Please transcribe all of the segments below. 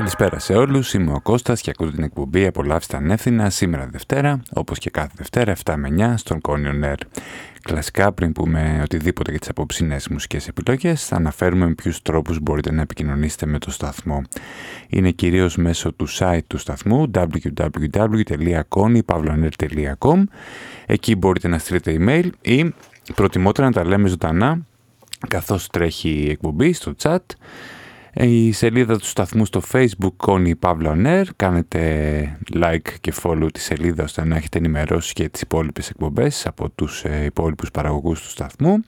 Καλησπέρα σε όλους, είμαι ο Κώστας και ακούω την εκπομπή «Απολαύστε ανεύθυνα» σήμερα Δευτέρα, όπως και κάθε Δευτέρα 7 με 9 στον Κόνιον Air. Κλασικά πριν πούμε οτιδήποτε για τις απόψινές μουσικές επιλογές θα αναφέρουμε με ποιους τρόπους μπορείτε να επικοινωνήσετε με το σταθμό. Είναι κυρίως μέσω του site του σταθμού www.konypavloner.com Εκεί μπορείτε να στείλετε email ή προτιμότερα να τα λέμε ζωντανά καθώς τρέχει η εκπομπή στο chat η σελίδα του σταθμού στο facebook Connie Pavlo Air. Κάνετε like και follow τη σελίδα ώστε να έχετε ενημερώσεις και τις υπόλοιπες εκπομπές από τους ε, υπόλοιπους παραγωγούς του σταθμού.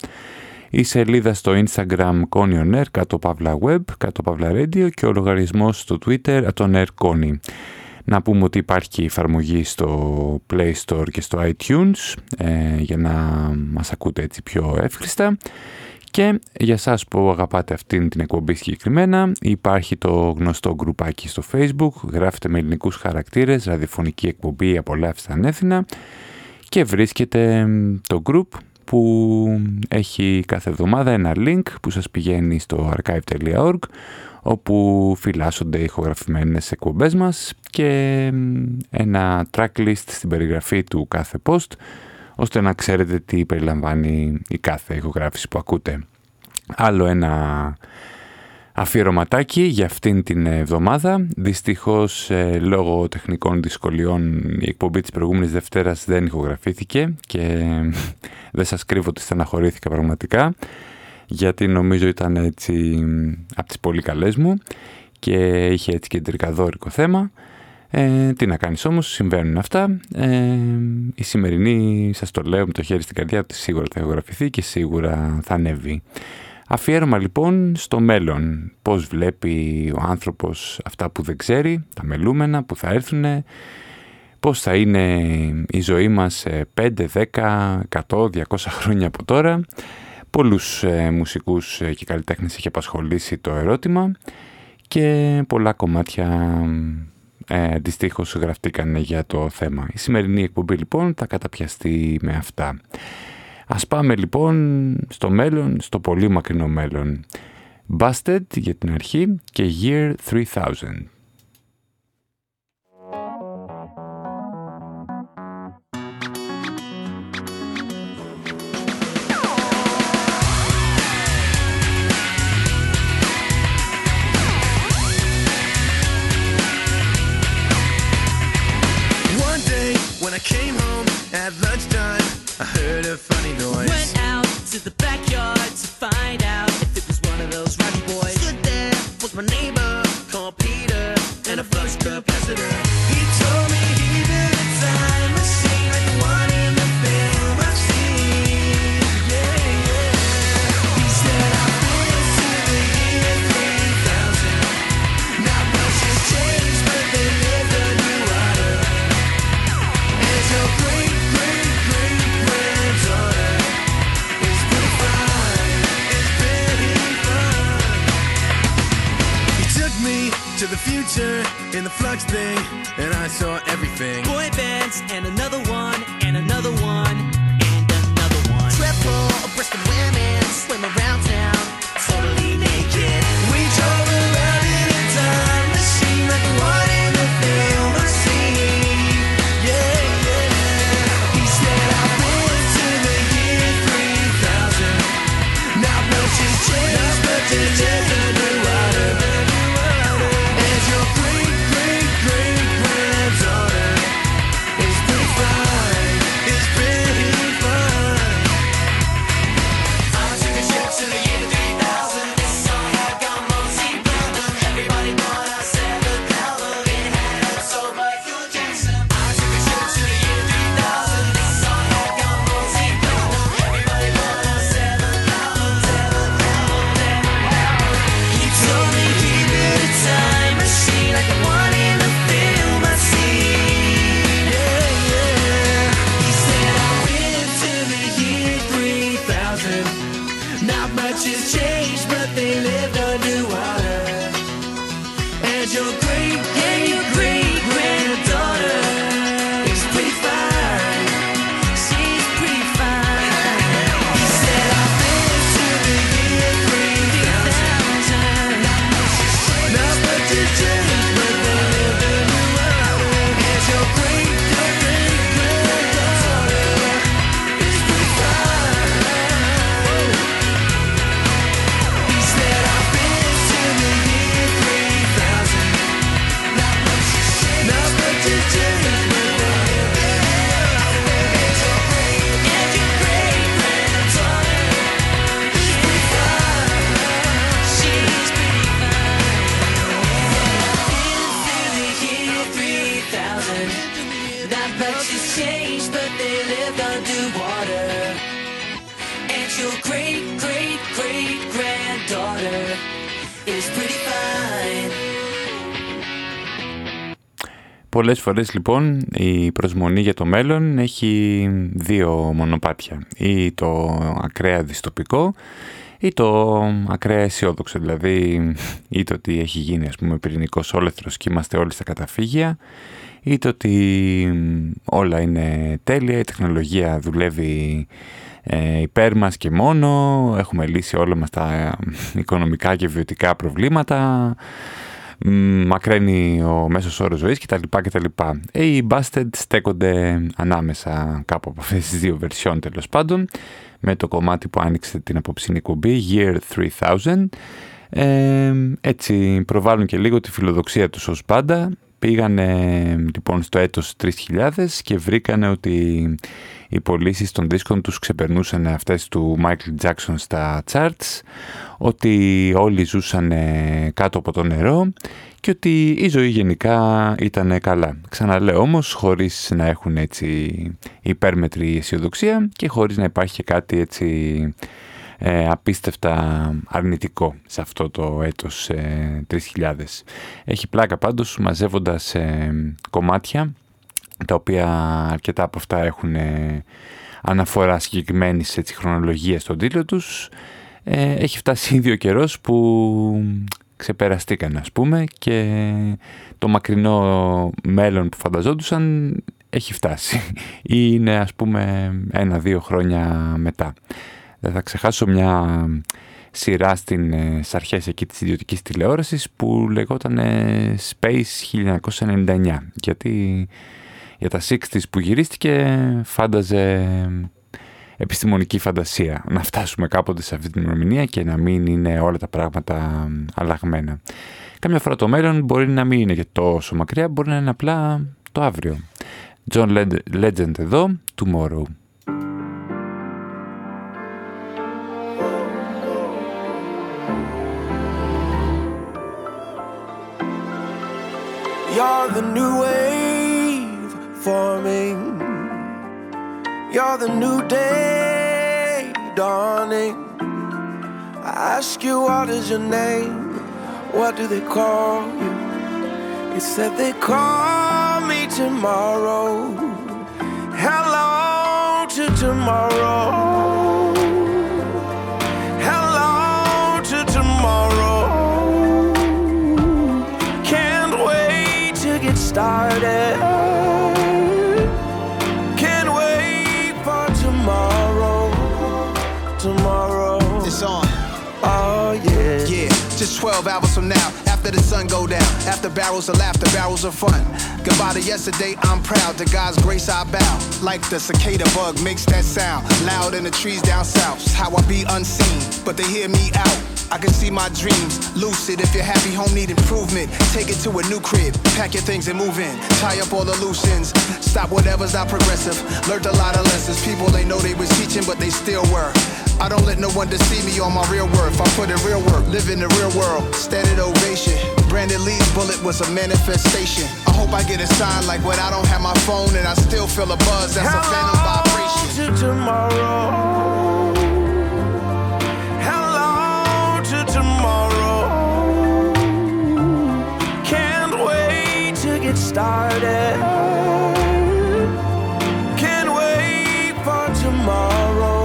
Η σελίδα στο Instagram Connie On Air, κάτω Pavla Web, κάτω Pavla Radio και ο λογαριασμός στο Twitter τον Air Connie. Να πούμε ότι υπάρχει εφαρμογή στο Play Store και στο iTunes ε, για να μας ακούτε έτσι πιο εύχριστα. Και για σας που αγαπάτε αυτήν την εκπομπή συγκεκριμένα υπάρχει το γνωστό γκρουπάκι στο facebook, γράφετε με ελληνικούς χαρακτήρες, ραδιοφωνική εκπομπή απολαύστε ανέθινα και βρίσκεται το group που έχει κάθε εβδομάδα ένα link που σας πηγαίνει στο archive.org όπου φυλάσσονται οι ηχογραφημένες εκπομπές μας και ένα tracklist στην περιγραφή του κάθε post ώστε να ξέρετε τι περιλαμβάνει η κάθε ηχογράφηση που ακούτε. Άλλο ένα αφιερωματάκι για αυτήν την εβδομάδα. Δυστυχώς ε, λόγω τεχνικών δυσκολιών η εκπομπή της προηγούμενης Δευτέρας δεν ηχογραφήθηκε και δεν σας κρύβω ότι στεναχωρήθηκα πραγματικά γιατί νομίζω ήταν έτσι από τις πολύ καλές μου και είχε έτσι κεντρικά δόρυκο θέμα. Ε, τι να κάνεις όμως, συμβαίνουν αυτά. Ε, η σημερινή, σας το λέω με το χέρι στην καρδιά, ότι σίγουρα θα ηχογραφηθεί και σίγουρα θα ανέβει. Αφιέρωμα λοιπόν στο μέλλον. Πώς βλέπει ο άνθρωπος αυτά που δεν ξέρει, τα μελούμενα που θα έρθουν, πώς θα είναι η ζωή μας 5, 10, 100, 200 χρόνια από τώρα. Πολλούς ε, μουσικούς ε, και καλλιτέχνες έχει απασχολήσει το ερώτημα και πολλά κομμάτια ε, δυστυχώς γραφτήκαν για το θέμα. Η σημερινή εκπομπή λοιπόν θα καταπιαστεί με αυτά. Ας πάμε λοιπόν στο μέλλον, στο πολύ μακρινό μέλλον. Busted για την αρχή και Year 3000. Πολλές φορές λοιπόν η προσμονή για το μέλλον έχει δύο μονοπάτια. Ή το ακραία δυστοπικό ή το ακραία αισιόδοξο. Δηλαδή ή το ότι έχει γίνει ας πούμε πυρηνικός όλεθρος και είμαστε όλοι στα καταφύγια ή το ότι όλα είναι τέλεια, η τεχνολογία δουλεύει ε, υπέρ μας και μόνο, έχουμε λύσει όλα μας τα οικονομικά και βιωτικά προβλήματα μακραίνει ο μέσος όρος ζωής κτλ. κτλ. Ε, οι Busted στέκονται ανάμεσα κάπου από αυτές τις δύο βερσιόν τέλος πάντων με το κομμάτι που άνοιξε την απόψινή κουμπί Year 3000 ε, έτσι προβάλλουν και λίγο τη φιλοδοξία τους ως πάντα πήγανε λοιπόν στο έτος 3000 και βρήκανε ότι οι πωλήσεις των δίσκων τους ξεπερνούσαν αυτές του Michael Jackson στα charts, ότι όλοι ζούσαν κάτω από το νερό και ότι η ζωή γενικά ήταν καλά. Ξαναλέω όμως χωρίς να έχουν έτσι υπέρμετρη αισιοδοξία και χωρίς να υπάρχει κάτι έτσι ε, απίστευτα αρνητικό σε αυτό το έτος 3000. Έχει πλάκα πάντως μαζεύοντας ε, κομμάτια τα οποία αρκετά από αυτά έχουν ε, αναφορά συγκεκριμένης έτσι, χρονολογίας στον τίτλο τους. Ε, έχει φτάσει ήδη ο καιρός που ξεπεραστήκαν ας πούμε και το μακρινό μέλλον που φανταζόντουσαν έχει φτάσει ή είναι ας πούμε ένα-δύο χρόνια μετά. Δεν θα ξεχάσω μια σειρά στην, ε, στις αρχές εκεί της ιδιωτικής τηλεόρασης που λεγόταν Space 1999 γιατί για τα 60's που γυρίστηκε φάνταζε επιστημονική φαντασία να φτάσουμε κάποτε σε αυτή την ημερομηνία και να μην είναι όλα τα πράγματα αλλαγμένα. Κάμια φορά το μέλλον μπορεί να μην είναι και τόσο μακριά, μπορεί να είναι απλά το αύριο. John Legend εδώ, Tomorrow. You're the new wave forming. You're the new day dawning. I ask you, what is your name? What do they call you? You said they call me tomorrow. Hello to tomorrow. Hello to tomorrow. Can't wait to get started. 12 hours from now. After the sun go down, after barrels of laughter, barrels of fun. Goodbye to yesterday, I'm proud. To God's grace, I bow. Like the cicada bug makes that sound. Loud in the trees down south. How I be unseen, but they hear me out. I can see my dreams. Lucid, if you're happy, home need improvement. Take it to a new crib. Pack your things and move in. Tie up all the loose ends. Stop whatever's not progressive. Learned a lot of lessons. People they know they was teaching, but they still were. I don't let no one deceive me on my real worth. I put in real work, live in the real world. Standard ovation. Brandon Lee's bullet was a manifestation. I hope I get a sign like when I don't have my phone and I still feel a buzz. That's Hello a phantom vibration. To tomorrow. Started. Can't wait for tomorrow.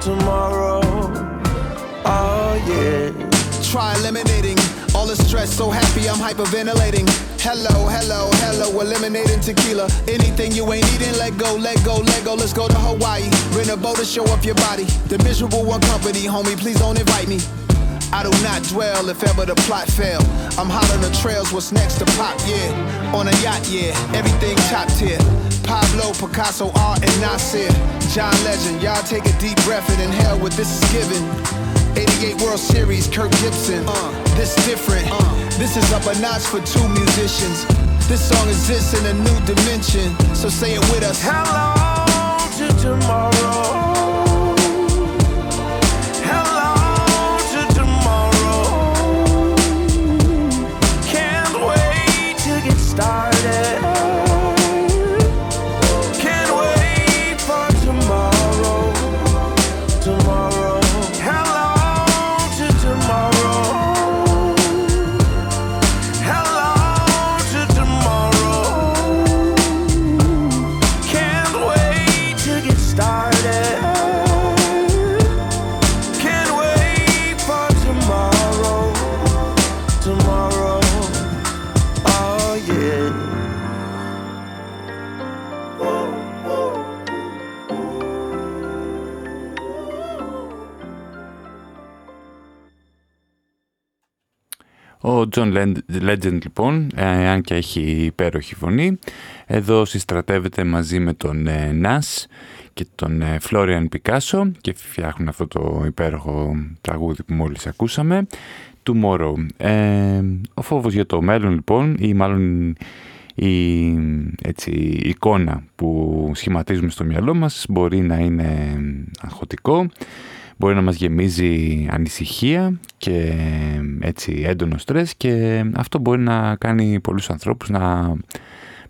Tomorrow. Oh, yeah. Try eliminating all the stress. So happy I'm hyperventilating. Hello, hello, hello, eliminating tequila. Anything you ain't eating, let go, let go, let go. Let's go to Hawaii. Rent a boat to show up your body. The miserable one company, homie, please don't invite me. I do not dwell if ever the plot fail. I'm hot on the trails, what's next to pop, yeah. On a yacht, yeah, everything top tier. Pablo, Picasso, art, and Nasir. John Legend, y'all take a deep breath and inhale what this is giving. 88 World Series, Kirk Gibson. Uh, this different. Uh, this is up a notch for two musicians. This song exists in a new dimension. So say it with us. Hello to tomorrow. tomorrow. Ο John Legend λοιπόν, αν και έχει υπέροχη φωνή, εδώ συστρατεύεται μαζί με τον Nas και τον Florian Picasso και φτιάχνουν αυτό το υπέροχο τραγούδι που μόλις ακούσαμε, Tomorrow. Ε, ο φόβος για το μέλλον λοιπόν, ή μάλλον η έτσι, εικόνα που σχηματίζουμε στο μυαλό μας μπορεί να είναι αγχωτικό, μπορεί να μας γεμίζει ανησυχία και έτσι έντονο στρες και αυτό μπορεί να κάνει πολλούς ανθρώπους να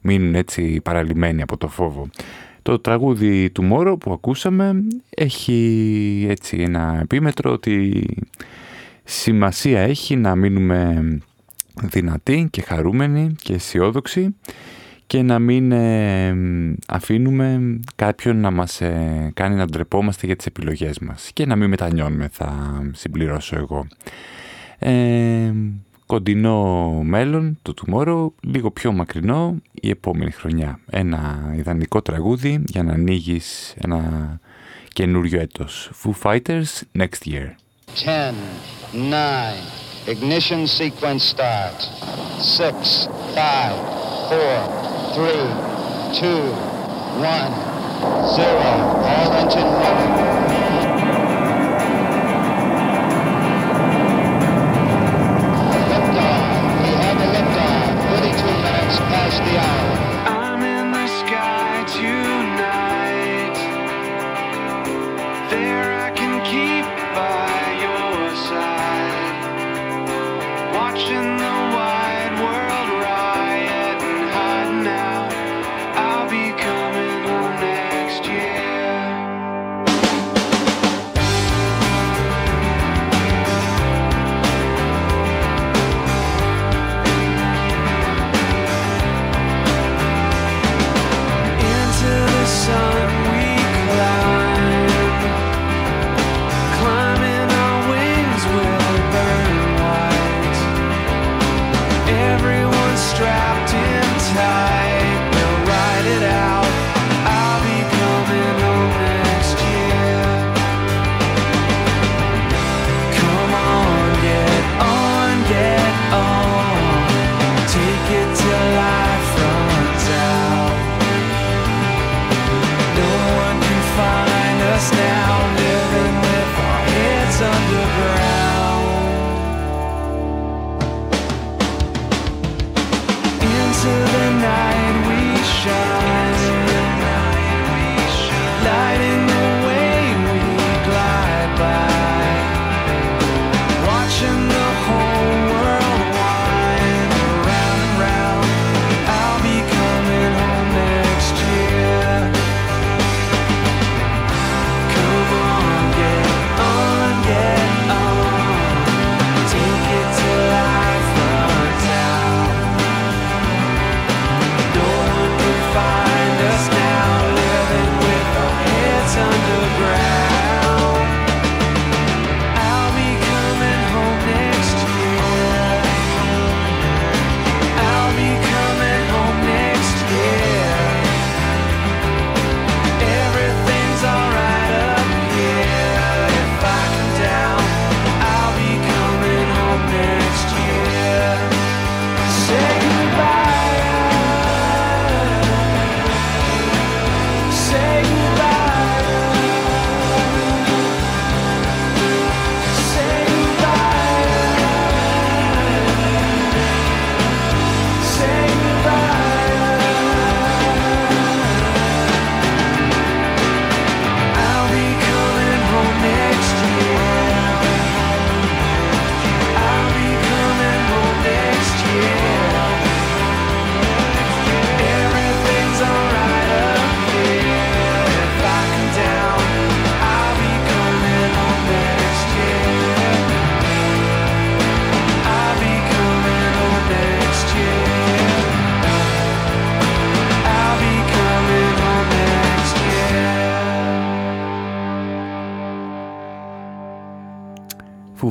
μείνουν έτσι παραλυμένοι από το φόβο. Το τραγούδι του Μόρο που ακούσαμε έχει έτσι ένα επίμετρο ότι σημασία έχει να μείνουμε δυνατοί και χαρούμενοι και αισιόδοξοι και να μην ε, αφήνουμε κάποιον να μας ε, κάνει να ντρεπόμαστε για τις επιλογές μας και να μην μετανιώνουμε θα συμπληρώσω εγώ. Ε, κοντινό μέλλον, το tomorrow, λίγο πιο μακρινό η επόμενη χρονιά. Ένα ιδανικό τραγούδι για να ανοίγεις ένα καινούριο έτος. Foo Fighters next year. 10, 9, Ignition sequence starts. Six, five, four, three, two, one, zero. All engine running. Liftoff. We have a liftoff. 42 minutes past the hour. Watching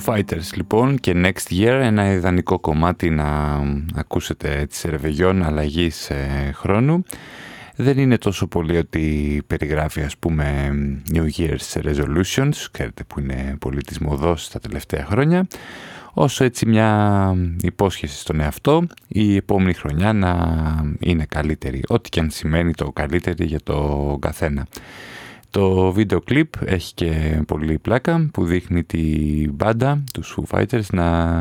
Fighters λοιπόν και Next Year ένα ιδανικό κομμάτι να ακούσετε τη ρεβεγιόν αλλαγής ε, χρόνου δεν είναι τόσο πολύ ότι περιγράφει ας πούμε New Year's Resolutions ξέρετε που είναι πολύ της μοδός τα τελευταία χρόνια όσο έτσι μια υπόσχεση στον εαυτό η επόμενη χρονιά να είναι καλύτερη, ό,τι και αν σημαίνει το καλύτερη για το καθένα. Το βίντεο κλιπ έχει και πολύ πλάκα που δείχνει τη μπάντα, τους Foo Fighters, να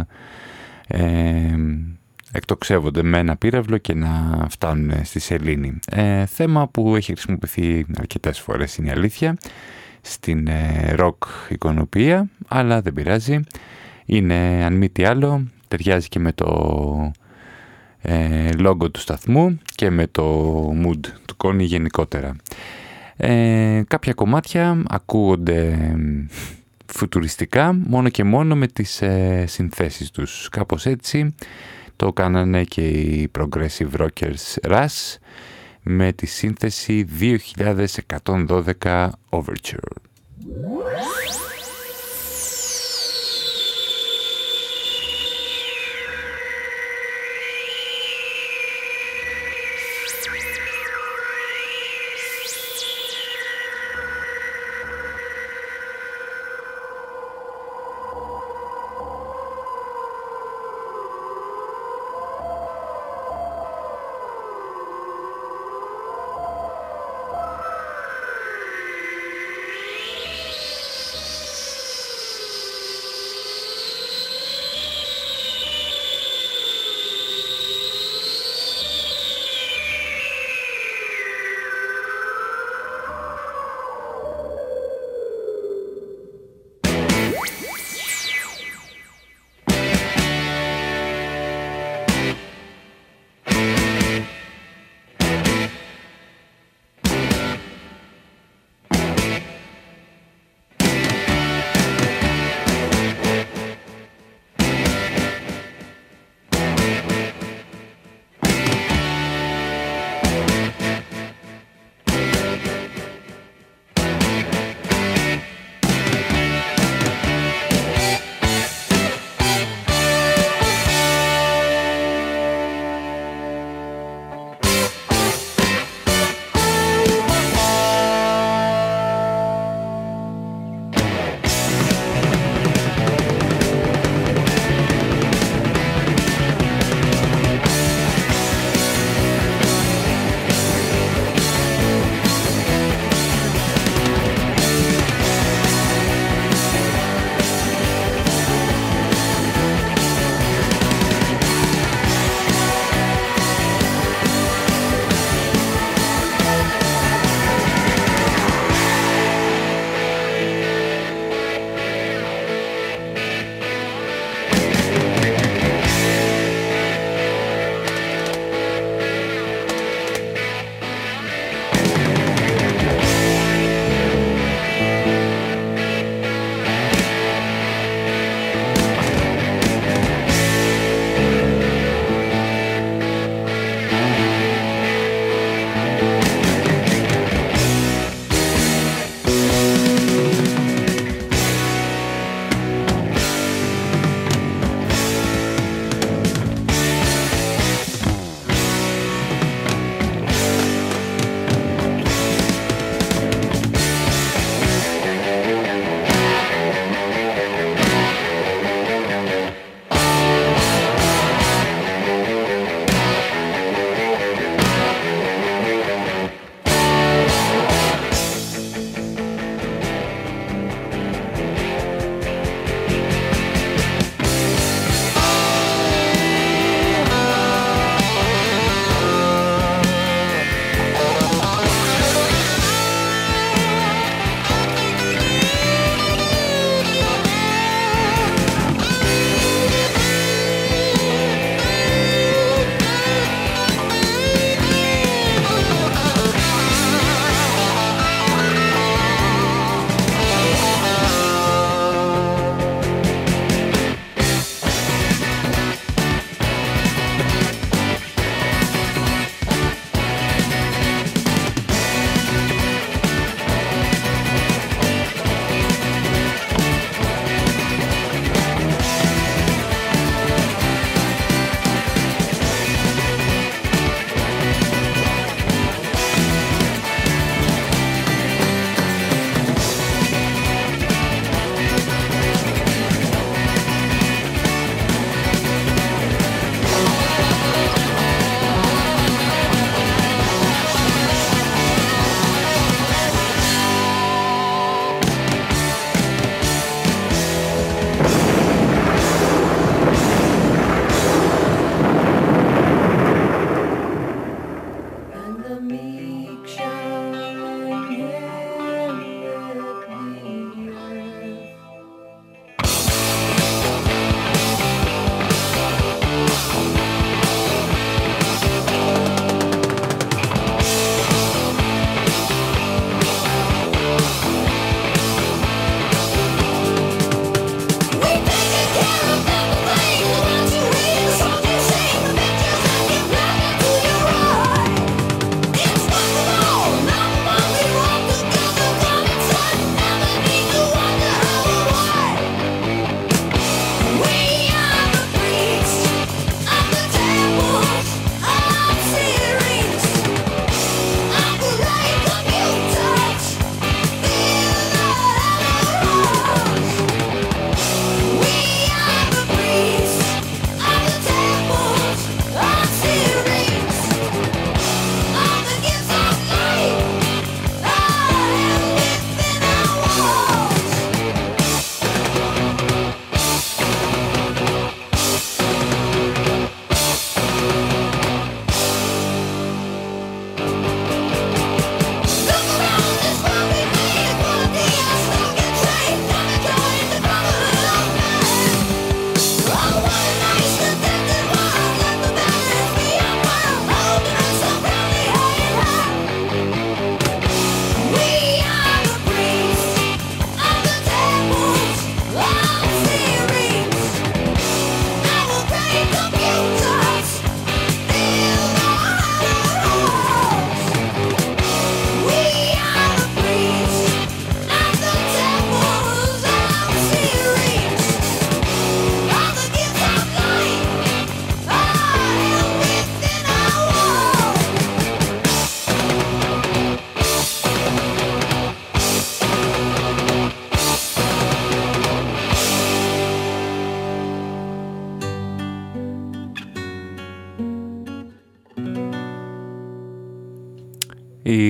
ε, εκτοξεύονται με ένα πύραυλο και να φτάνουν στη σελήνη. Ε, θέμα που έχει χρησιμοποιηθεί αρκετές φορές είναι η αλήθεια στην ε, rock εικονοποιία, αλλά δεν πειράζει. Είναι αν μη τι άλλο, ταιριάζει και με το ε, logo του σταθμού και με το mood του κόνη γενικότερα. Ε, κάποια κομμάτια ακούγονται φουτουριστικά μόνο και μόνο με τις ε, συνθέσεις τους. Κάπως έτσι το κάνανε και οι Progressive Rockers Rush με τη σύνθεση 2112 Overture.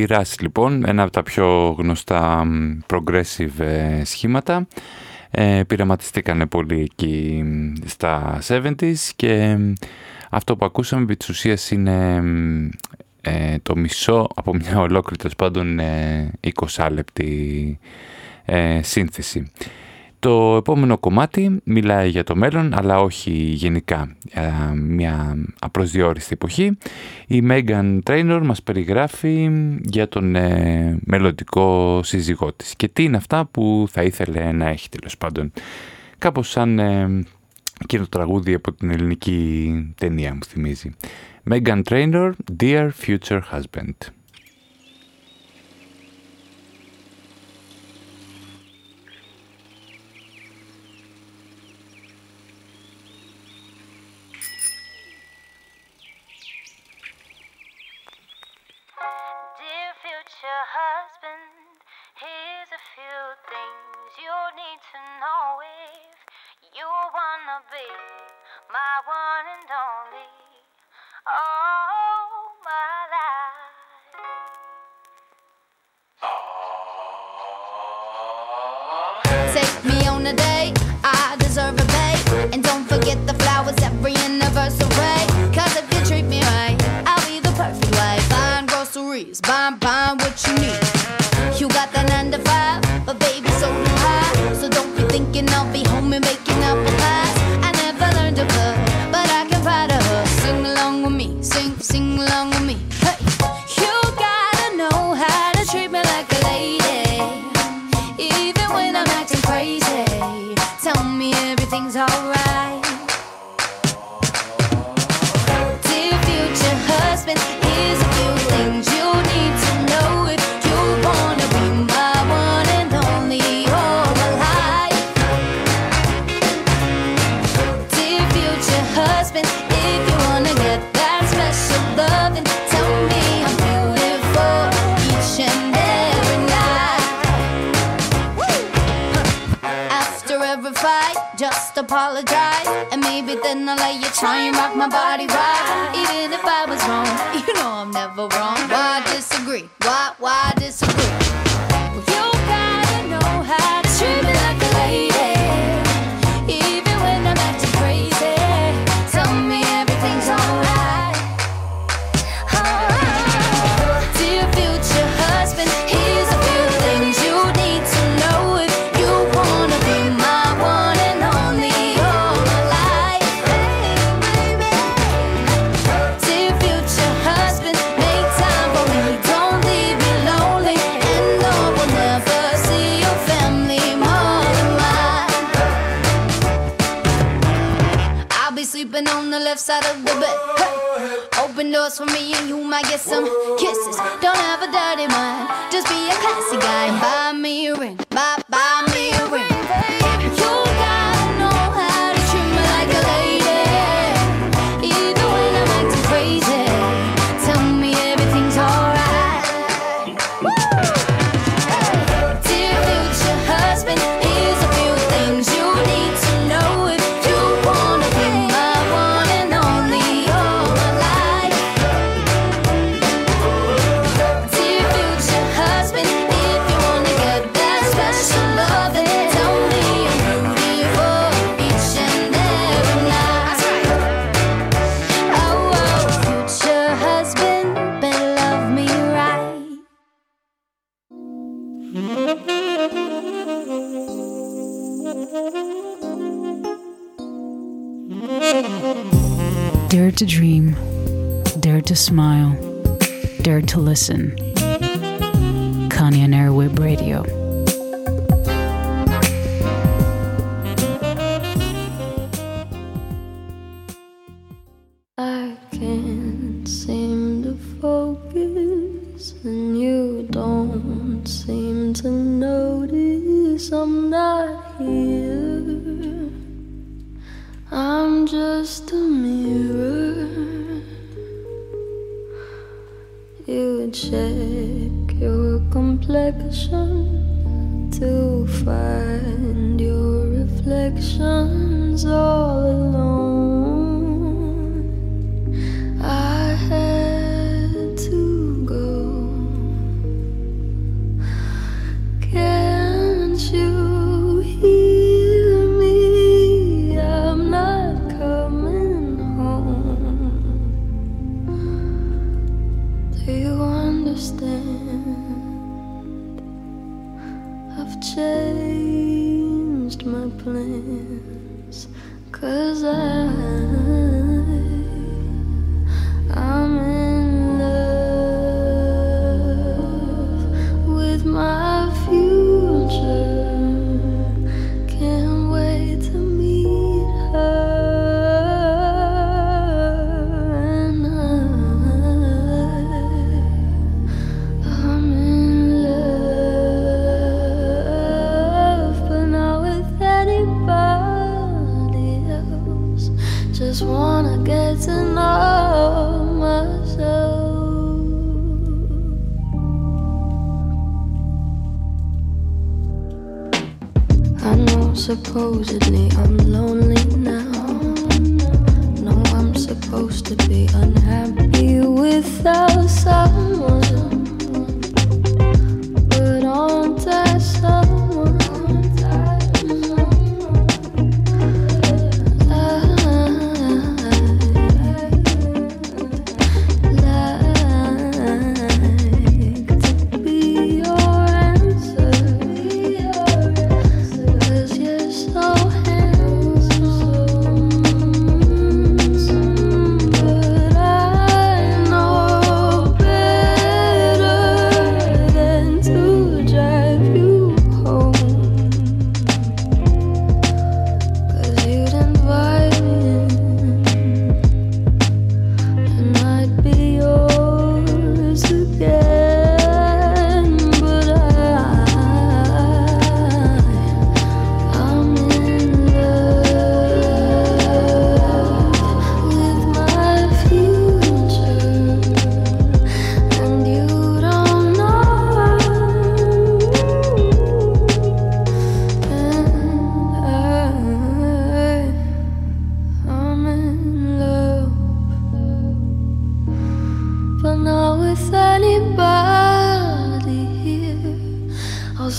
Η Rush λοιπόν, ένα από τα πιο γνωστά progressive ε, σχήματα, ε, πειραματιστήκανε πολύ εκεί στα 70s και αυτό που ακούσαμε επί της ουσίας είναι ε, το μισό από μια ολόκληρη τέλος πάντων 20 λεπτή σύνθεση. Το επόμενο κομμάτι μιλάει για το μέλλον, αλλά όχι γενικά μια απροσδιόριστη εποχή. Η Megan Trainor μας περιγράφει για τον ε, μελλοντικό σύζυγό της και τι είναι αυτά που θα ήθελε να έχει τέλος πάντων. Κάπως σαν ε, εκείνο το τραγούδι από την ελληνική ταινία μου θυμίζει. Megan Trainor, Dear Future Husband. my one and only, all my life. Take me on a date, I deserve a date, and don't forget the flowers every anniversary. Cause if you treat me right, I'll be the perfect wife. Buying groceries, buying, buying what you need. You got that nine to five, but baby, so do I. So don't be thinking I'll be home and. Sing low. And I let you try and rock my body right. Even if I was wrong, you know I'm never wrong. doors for me and you might get some kisses. Don't have a dirty mind, just be a classy guy and buy me a ring. to dream, Dare to smile, Dare to listen. Kanye and Airwhip Radio.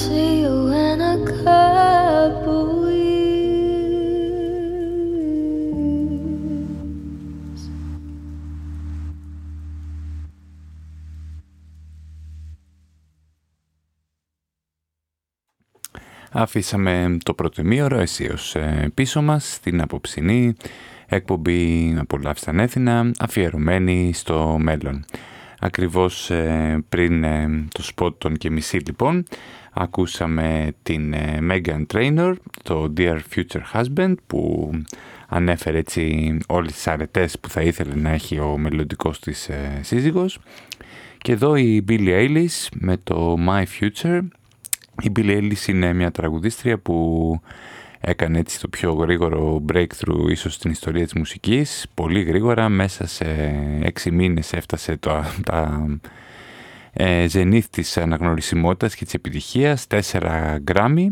See you in a couple years. Αφήσαμε το πρώτο ημίωρο αισίως ε, πίσω μας στην απόψινή εκπομπή «Απολαύστε ανέθινα» αφιερωμένη στο μέλλον. Ακριβώς ε, πριν ε, το σπότ των και μισή λοιπόν ακούσαμε την ε, Megan Trainor, το Dear Future Husband που ανέφερε έτσι όλες τις αρετές που θα ήθελε να έχει ο μελλοντικός της ε, σύζυγος. Και εδώ η Billie Eilish με το My Future. Η Billie Eilish είναι μια τραγουδίστρια που έκανε έτσι το πιο γρήγορο breakthrough ίσως στην ιστορία της μουσικής. Πολύ γρήγορα, μέσα σε έξι μήνες έφτασε το, τα ε, ζενήθ της αναγνωρισιμότητας και της επιτυχίας, τέσσερα γκράμμι.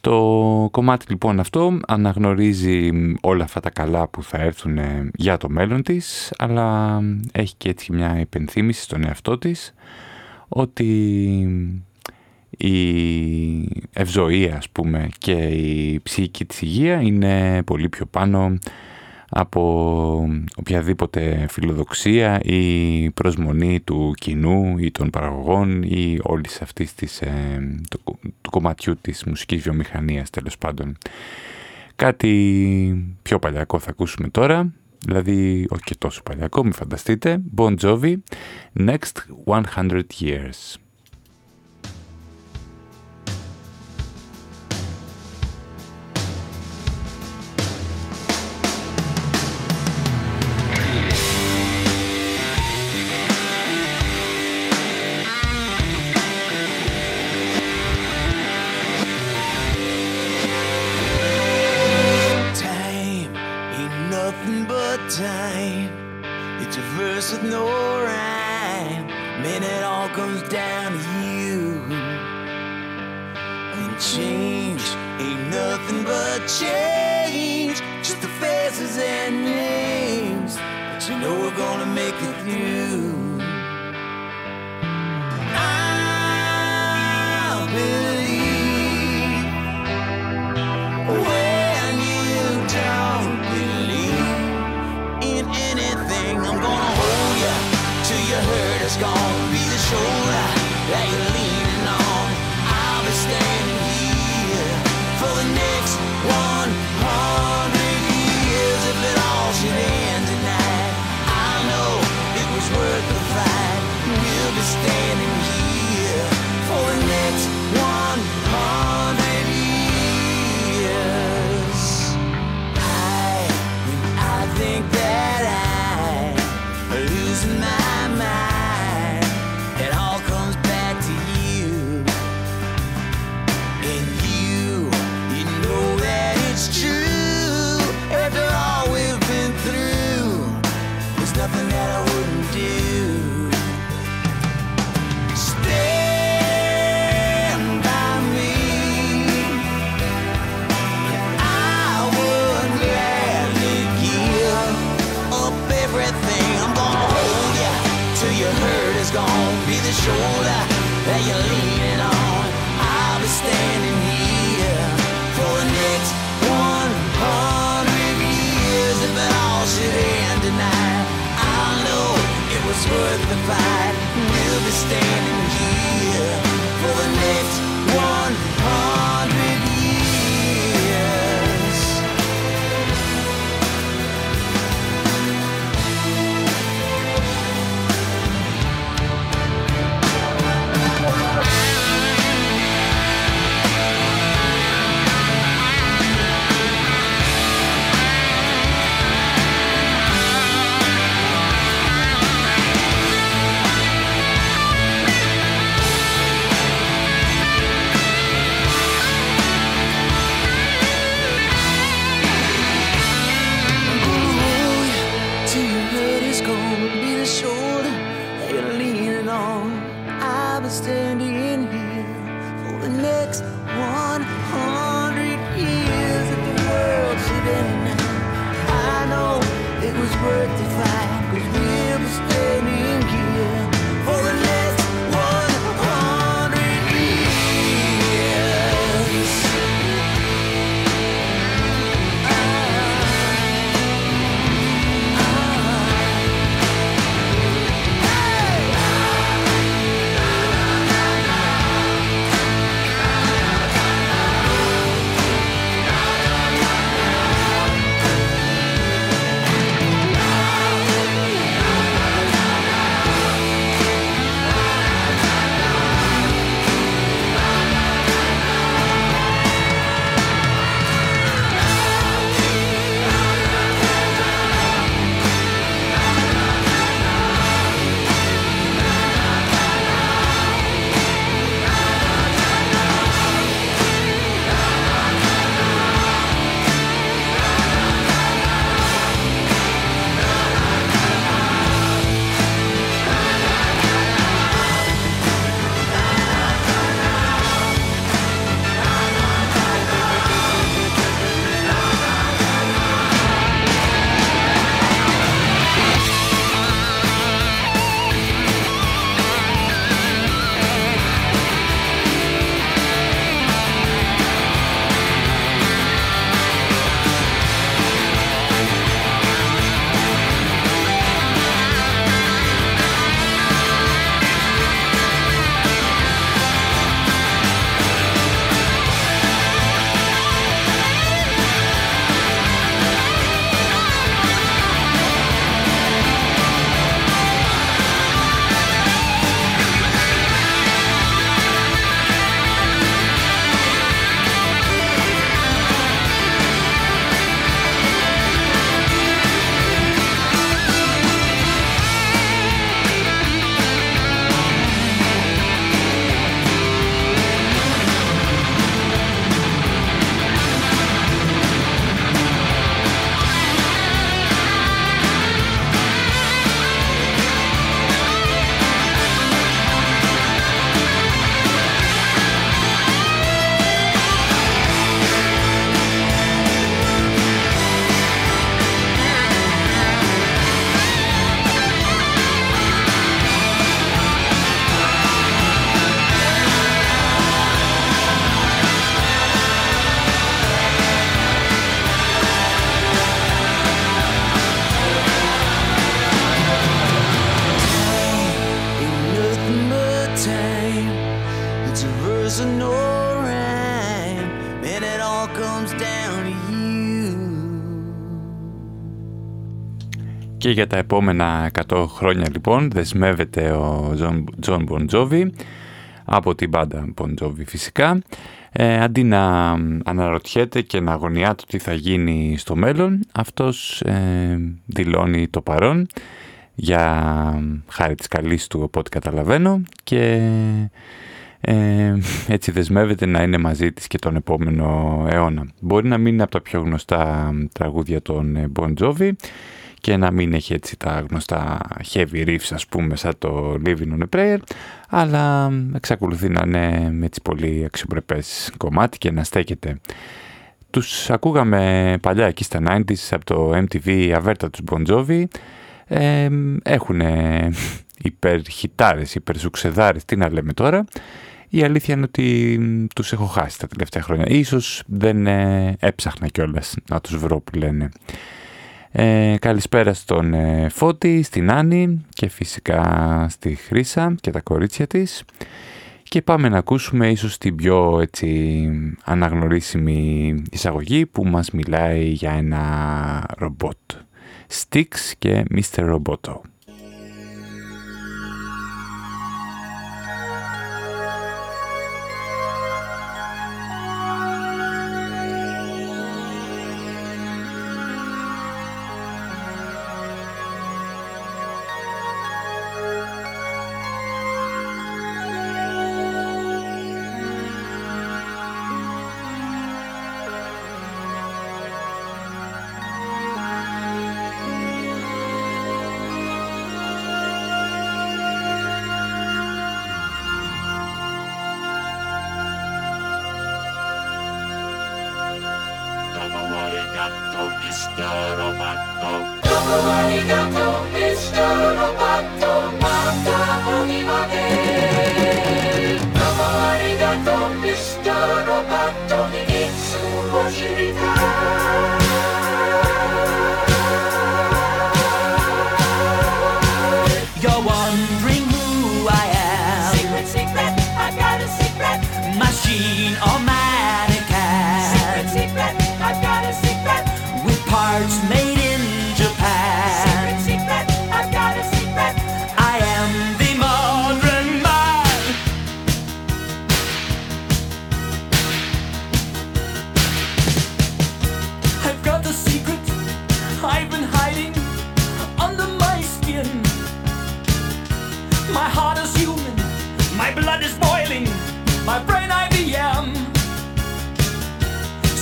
Το κομμάτι λοιπόν αυτό αναγνωρίζει όλα αυτά τα καλά που θα έρθουν ε, για το μέλλον της, αλλά έχει και έτσι μια υπενθύμηση στον εαυτό της ότι η ευζοία ας πούμε και η ψυχική της υγεία είναι πολύ πιο πάνω από οποιαδήποτε φιλοδοξία ή προσμονή του κοινού ή των παραγωγών ή όλης αυτής της, ε, του, του κομματιού της μουσικής βιομηχανίας τέλος πάντων. Κάτι πιο παλιακό θα ακούσουμε τώρα, δηλαδή όχι και τόσο παλιακό, μην φανταστείτε. Bon Jovi, Next 100 Years. But change. Just the faces and names. But you know we're gonna make it through. I believe when you don't believe in anything, I'm gonna hold you till your hurt is gone. Και για τα επόμενα 100 χρόνια λοιπόν δεσμεύεται ο Jon Bon Jovi από την μπάντα Bon Jovi φυσικά ε, αντί να αναρωτιέται και να αγωνιάται τι θα γίνει στο μέλλον αυτός ε, δηλώνει το παρόν για χάρη της καλής του από ό,τι καταλαβαίνω και ε, έτσι δεσμεύεται να είναι μαζί της και τον επόμενο αιώνα. Μπορεί να μην είναι από τα πιο γνωστά τραγούδια των Bon Jovi και να μην έχει έτσι τα γνωστά heavy riffs ας πούμε σαν το Living on a Prayer αλλά εξακολουθεί να είναι έτσι πολύ αξιοπρεπές κομμάτι και να στέκεται. Τους ακούγαμε παλιά εκεί στα 90s από το MTV Αβέρτα τους Bon Jovi ε, έχουν υπερχιτάρες, υπερσουξεδάρες, τι να λέμε τώρα η αλήθεια είναι ότι τους έχω χάσει τα τελευταία χρόνια. Ίσως δεν ε, έψαχνα κιόλας να τους βρω που λένε. Ε, καλησπέρα στον ε, Φώτη, στην Άννη και φυσικά στη Χρύσα και τα κορίτσια της. Και πάμε να ακούσουμε ίσως την πιο έτσι, αναγνωρίσιμη εισαγωγή που μας μιλάει για ένα ρομπότ. Sticks και Mr. Roboto.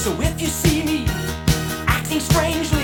So if you see me acting strangely,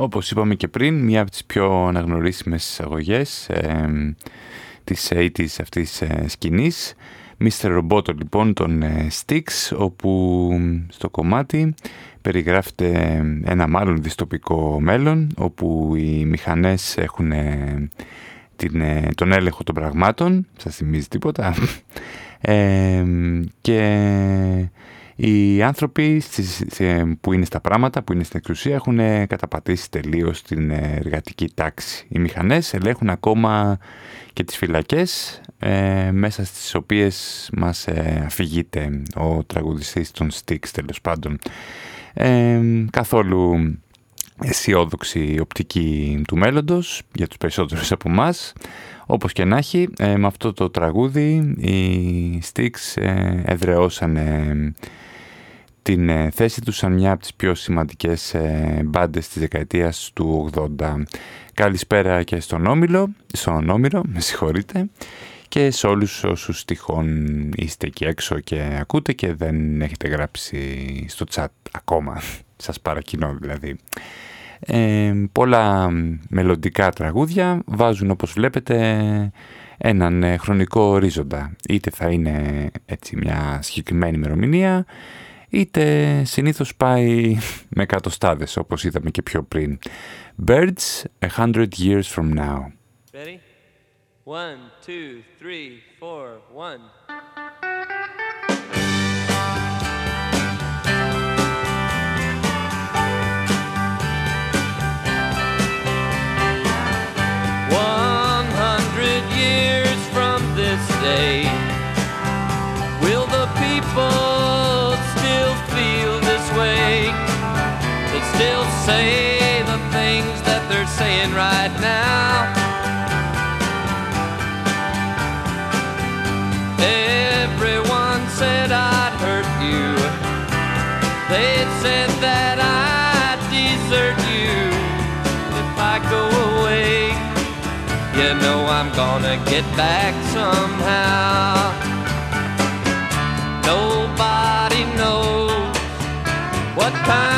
Όπως είπαμε και πριν, μία από τις πιο αναγνωρίσιμες εισαγωγές ε, της 80's αυτής ε, σκηνής. Mr. Roboto λοιπόν των ε, Styx, όπου στο κομμάτι περιγράφεται ένα μάλλον δυστοπικό μέλλον, όπου οι μηχανές έχουν ε, την, ε, τον έλεγχο των πραγμάτων, σας θυμίζει τίποτα, ε, και οι άνθρωποι στις- σε- που είναι στα πράγματα, που είναι στην εξουσία, έχουν ε, καταπατήσει τελείως την ε, εργατική τάξη. Οι μηχανές ελέγχουν ακόμα και τις φυλακές, ε, μέσα στις οποίες μας ε, αφηγείται ο τραγουδιστής των Styx τέλος πάντων. Ε, καθόλου αισιόδοξη οπτική του μέλλοντος για τους περισσότερους από εμάς. Όπως και να έχει, ε, με αυτό το τραγούδι οι Styx ε, εδραιώσανε την ε, θέση τους σαν μια από τις πιο σημαντικές ε, μπάντες της δεκαετίας του 80. Καλησπέρα και στον Όμιλο, στον Όμηρο, με συγχωρείτε, και σε όλους όσους τυχόν είστε εκεί έξω και ακούτε και δεν έχετε γράψει στο chat ακόμα. Σας παρακινώ δηλαδή. Ε, πολλά μελλοντικά τραγούδια βάζουν όπως βλέπετε έναν ε, χρονικό ορίζοντα. Είτε θα είναι έτσι μια συγκεκριμένη ημερομηνία είτε συνήθως πάει με εκατοστάδες όπως είδαμε και πιο πριν. Birds, a hundred years from now. Ready? One, two, three, four, one. One I'm gonna get back somehow. Nobody knows what kind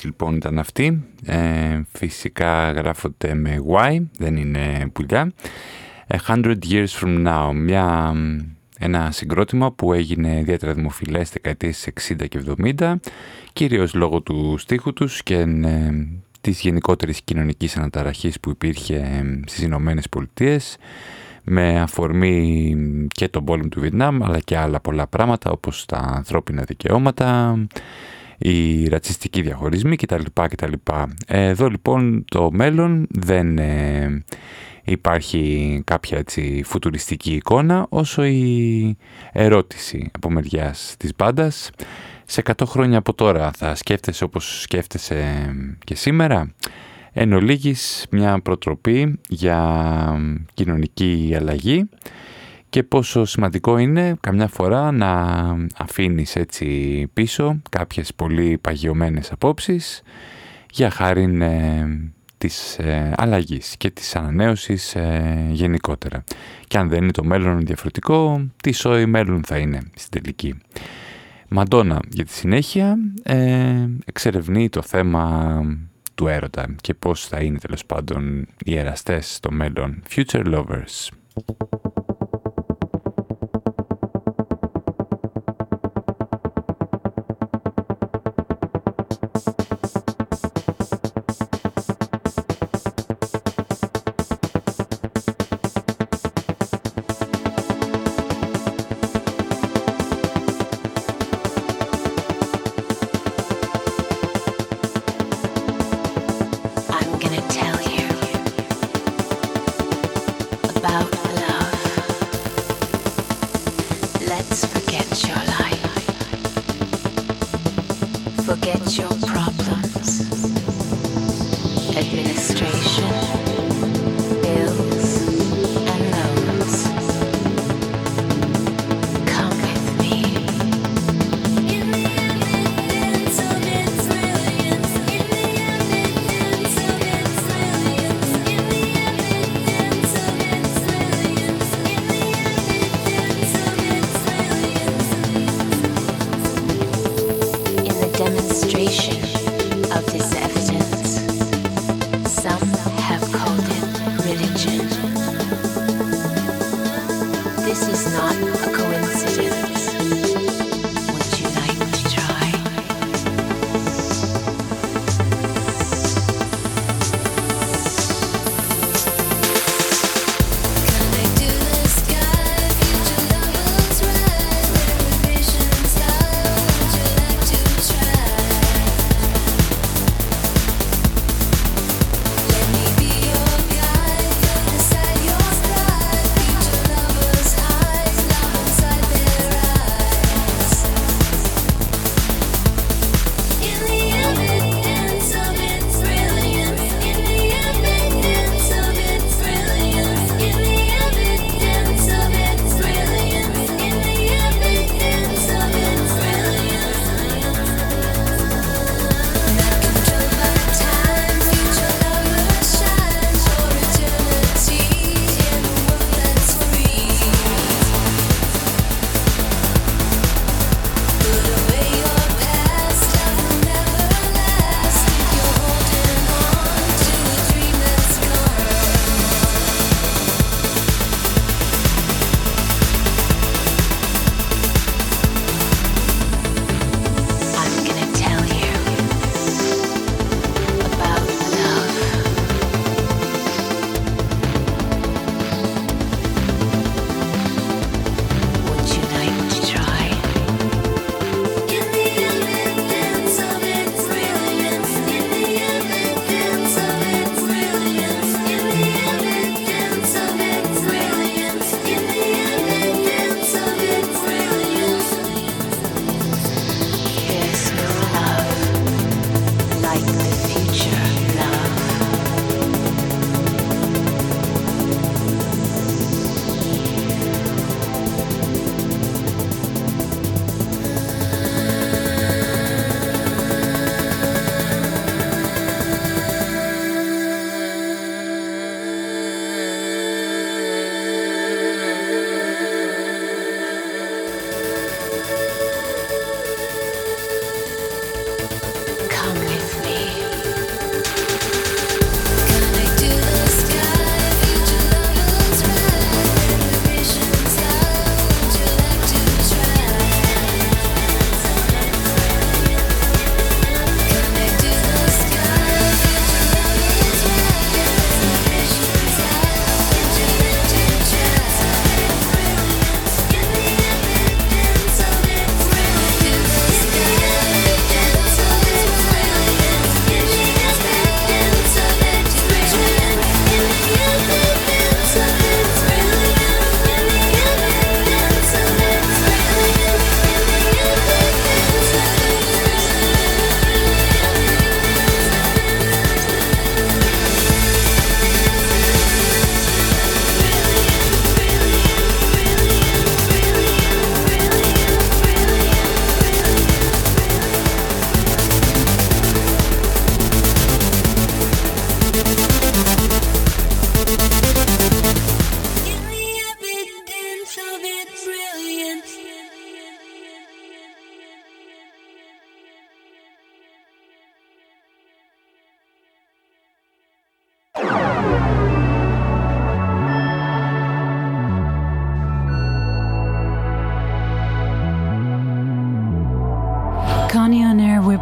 Οι Birds λοιπόν ήταν αυτοί. Ε, φυσικά γράφονται με Y, δεν είναι πουλιά. A hundred years from now. Μια, ένα συγκρότημα που έγινε ιδιαίτερα δημοφιλές δεκαετίες 60 και 70, κυρίως λόγω του στίχου τους και ε, της γενικότερης κοινωνικής αναταραχής που υπήρχε ε, στις Ηνωμένες Πολιτείες με αφορμή και τον πόλεμο του Βιετνάμ αλλά και άλλα πολλά πράγματα όπως τα ανθρώπινα δικαιώματα, οι ρατσιστικοί διαχωρισμοί κτλ. κτλ. Εδώ λοιπόν το μέλλον δεν ε, υπάρχει κάποια έτσι φουτουριστική εικόνα όσο η ερώτηση από μεριάς της μπάντας. Σε 100 χρόνια από τώρα θα σκέφτεσαι όπως σκέφτεσαι και σήμερα. Εν ολίγης μια προτροπή για κοινωνική αλλαγή και πόσο σημαντικό είναι καμιά φορά να αφήνεις έτσι πίσω κάποιες πολύ παγιωμένες απόψεις για χάρη ε, της ε, αλλαγής και της ανανέωσης ε, γενικότερα. Και αν δεν είναι το μέλλον διαφορετικό, τι σόι μέλλον θα είναι στην τελική. Μαντόνα για τη συνέχεια ε, εξερευνεί το θέμα του έρωτα και πώς θα είναι τέλος πάντων οι εραστές στο μέλλον. Future Lovers.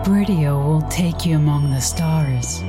radio will take you among the stars.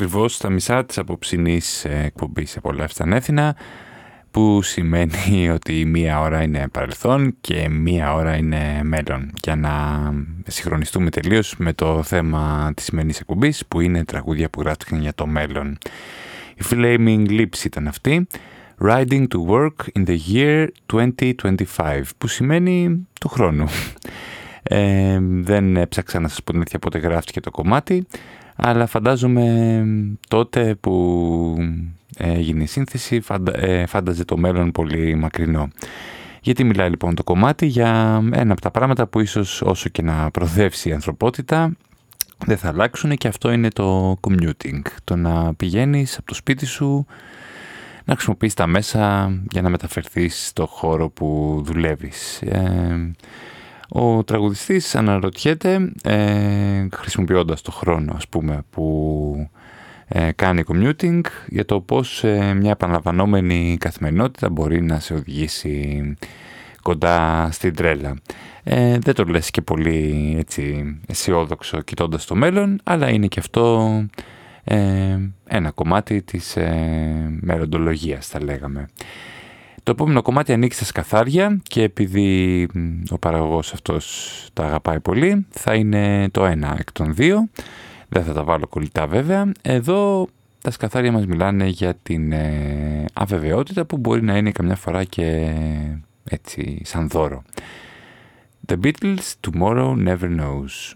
Ακριβώς στα μισά της απόψινής ε, εκπομπής «Απολαύσταν έθινα» που σημαίνει ότι μία ώρα είναι παρελθόν και μία ώρα είναι μέλλον για να συγχρονιστούμε τελείως με το θέμα της σημερινής εκπομπής που είναι τραγούδια που γράφτηκαν για το μέλλον. Η Flaming Lips ήταν αυτή, Riding to Work in the Year 2025 που σημαίνει του χρόνου. Ε, δεν έψαξα να σας πω την αλήθεια πότε γράφτηκε το κομμάτι αλλά φαντάζομαι τότε που έγινε η σύνθεση ε, φάνταζε το μέλλον πολύ μακρινό. Γιατί μιλάει λοιπόν το κομμάτι για ένα από τα πράγματα που ίσως όσο και να προοδεύσει η ανθρωπότητα δεν θα αλλάξουν και αυτό είναι το commuting. Το να πηγαίνεις από το σπίτι σου να χρησιμοποιείς τα μέσα για να μεταφερθείς στο χώρο που δουλεύεις. Ε, ο τραγουδιστής αναρωτιέται, ε, χρησιμοποιώντας το χρόνο ας πούμε, που ε, κάνει commuting, για το πώς ε, μια επαναλαμβανόμενη καθημερινότητα μπορεί να σε οδηγήσει κοντά στην τρέλα. Ε, δεν το λες και πολύ έτσι, αισιόδοξο κοιτώντας το μέλλον, αλλά είναι και αυτό ένα κομμάτι της ε, μεροντολογίας, θα λέγαμε. Το επόμενο κομμάτι ανοίξει στα σκαθάρια και επειδή ο παραγωγός αυτός τα αγαπάει πολύ θα είναι το ένα εκ των δύο. Δεν θα τα βάλω κολλητά βέβαια. Εδώ τα σκαθάρια μας μιλάνε για την ε, αβεβαιότητα που μπορεί να είναι καμιά φορά και έτσι σαν δώρο. The Beatles, Tomorrow Never Knows.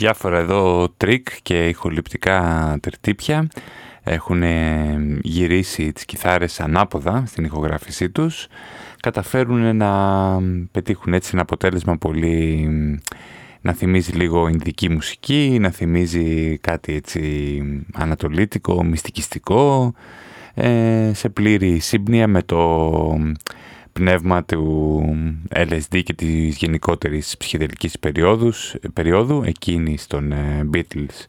Διάφορα εδώ τρικ και ηχοληπτικά τερτύπια έχουν γυρίσει τις κιθάρες ανάποδα στην ηχογράφησή τους. Καταφέρουν να πετύχουν έτσι ένα αποτέλεσμα πολύ να θυμίζει λίγο ινδική μουσική να θυμίζει κάτι έτσι ανατολίτικο, μυστικιστικό. Ε, σε πλήρη σύμπνοια με το πνεύμα του LSD και της γενικότερης ψυχεδελικής περίοδους, περίοδου εκείνης των ε, Beatles.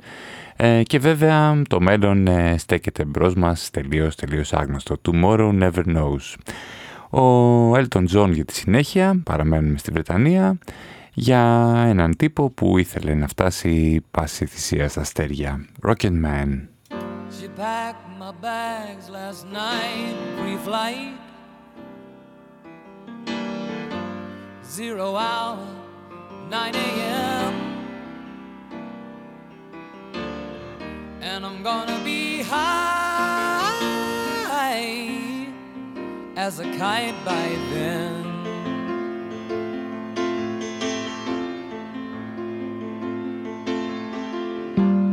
Ε, και βέβαια το μέλλον ε, στέκεται μπρος μας τελείως, τελείως άγνωστο. Tomorrow never knows. Ο Elton John για τη συνέχεια, παραμένουμε στη Βρετανία, για έναν τύπο που ήθελε να φτάσει πάση θυσία στα αστέρια. Rocket Man. She packed my bags last night, pre-flight. Zero hour, 9 a.m. And I'm gonna be high as a kite by then.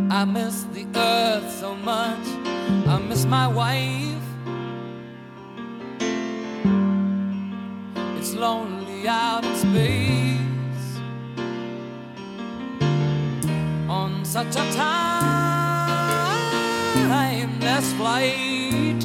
I miss the earth so much. I miss my wife. It's lonely out in space on such a timeless flight.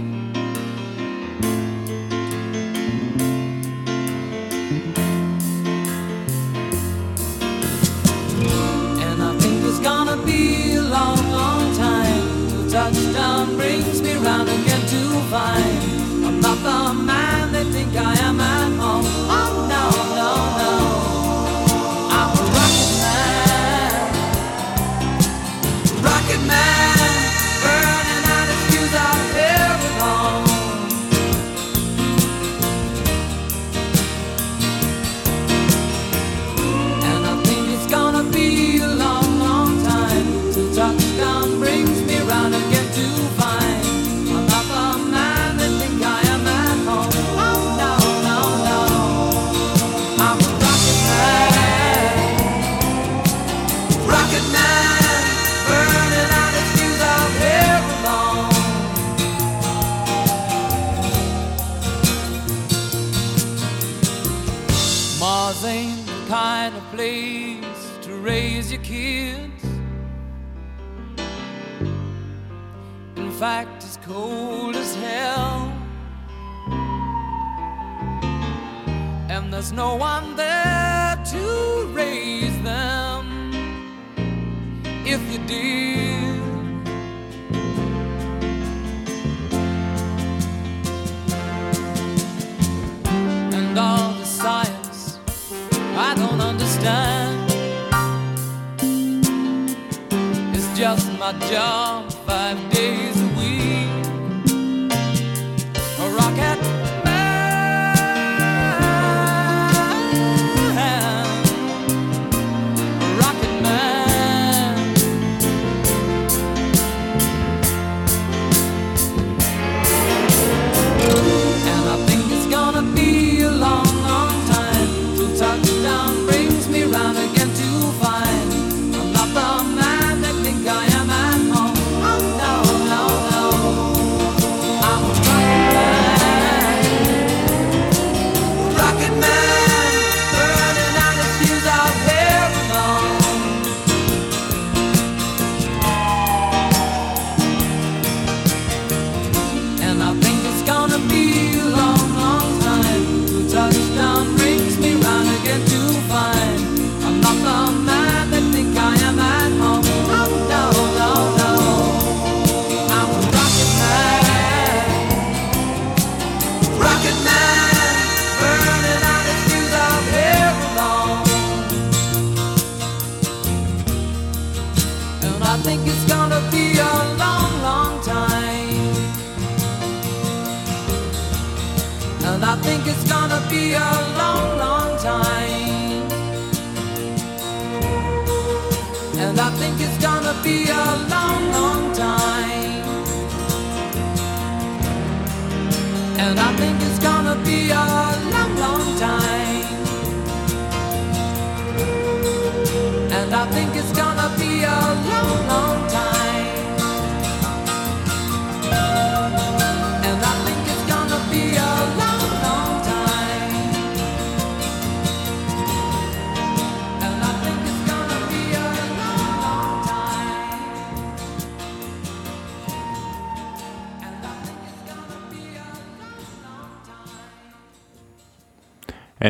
And I think it's gonna be a long, long time till touchdown brings me round again to find I'm not the man they think I am fact, it's cold as hell. And there's no one there to raise them. If you did, and all the science I don't understand. It's just my job five days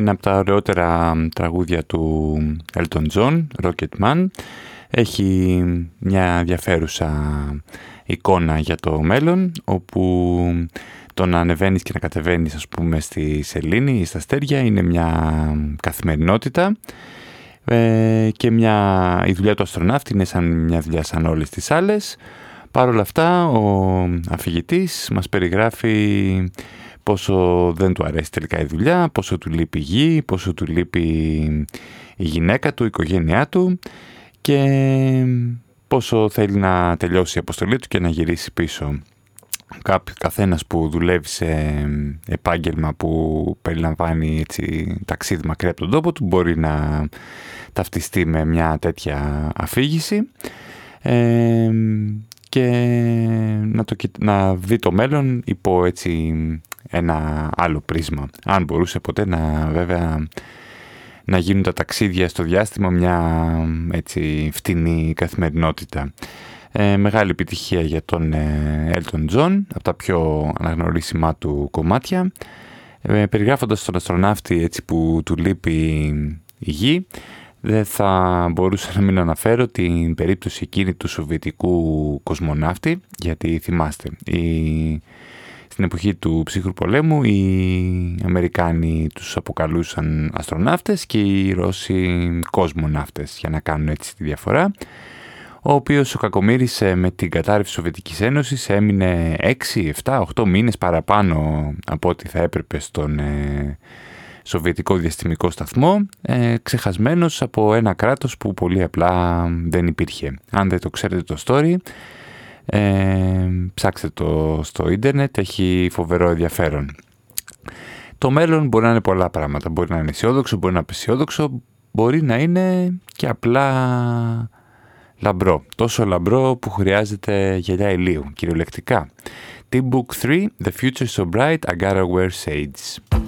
Ένα από τα ωραιότερα τραγούδια του Elton John, Rocket Man. Έχει μια ενδιαφέρουσα εικόνα για το μέλλον, όπου το να ανεβαίνεις και να κατεβαίνεις, ας πούμε, στη σελήνη ή στα αστέρια είναι μια καθημερινότητα ε, και μια, η δουλειά του αστροναύτη είναι σαν μια δουλειά σαν όλες τις άλλες. Παρ' όλα αυτά, ο αφηγητής μας περιγράφει πόσο δεν του αρέσει τελικά η δουλειά, πόσο του λείπει η γη, πόσο του λείπει η γυναίκα του, η οικογένειά του και πόσο θέλει να τελειώσει η αποστολή του και να γυρίσει πίσω. Κάποιος, καθένας που δουλεύει σε επάγγελμα που περιλαμβάνει έτσι, ταξίδι μακριά από τον τόπο του μπορεί να ταυτιστεί με μια τέτοια αφήγηση ε, και να, το, να δει το μέλλον υπό έτσι ένα άλλο πρίσμα. Αν μπορούσε ποτέ να βέβαια να γίνουν τα ταξίδια στο διάστημα μια έτσι φτηνή καθημερινότητα. Ε, μεγάλη επιτυχία για τον ε, Elton John, από τα πιο αναγνωρίσιμά του κομμάτια. Ε, περιγράφοντας τον αστροναύτη έτσι που του λείπει η γη, δεν θα μπορούσα να μην αναφέρω την περίπτωση εκείνη του σοβιετικού κοσμοναύτη, γιατί θυμάστε, η... στην εποχή του ψύχρου πολέμου οι Αμερικάνοι τους αποκαλούσαν αστροναύτες και οι Ρώσοι κοσμοναύτες, για να κάνουν έτσι τη διαφορά ο οποίος ο Κακομύρης ε, με την κατάρρευση της Σοβιετικής Ένωσης έμεινε 6, 7, 8 μήνες παραπάνω από ό,τι θα έπρεπε στον ε, Σοβιετικό Διαστημικό Σταθμό, ε, ξεχασμένος από ένα κράτος που πολύ απλά δεν υπήρχε. Αν δεν το ξέρετε το story, ε, ψάξτε το στο ίντερνετ, έχει φοβερό ενδιαφέρον. Το μέλλον μπορεί να είναι πολλά πράγματα. Μπορεί να είναι αισιόδοξο, μπορεί να είναι απεσιόδοξο, μπορεί να είναι και απλά λαμπρό. Τόσο λαμπρό που χρειάζεται γυαλιά ηλίου, κυριολεκτικά. Tip Book 3, The Future So Bright, I Gotta Wear Shades.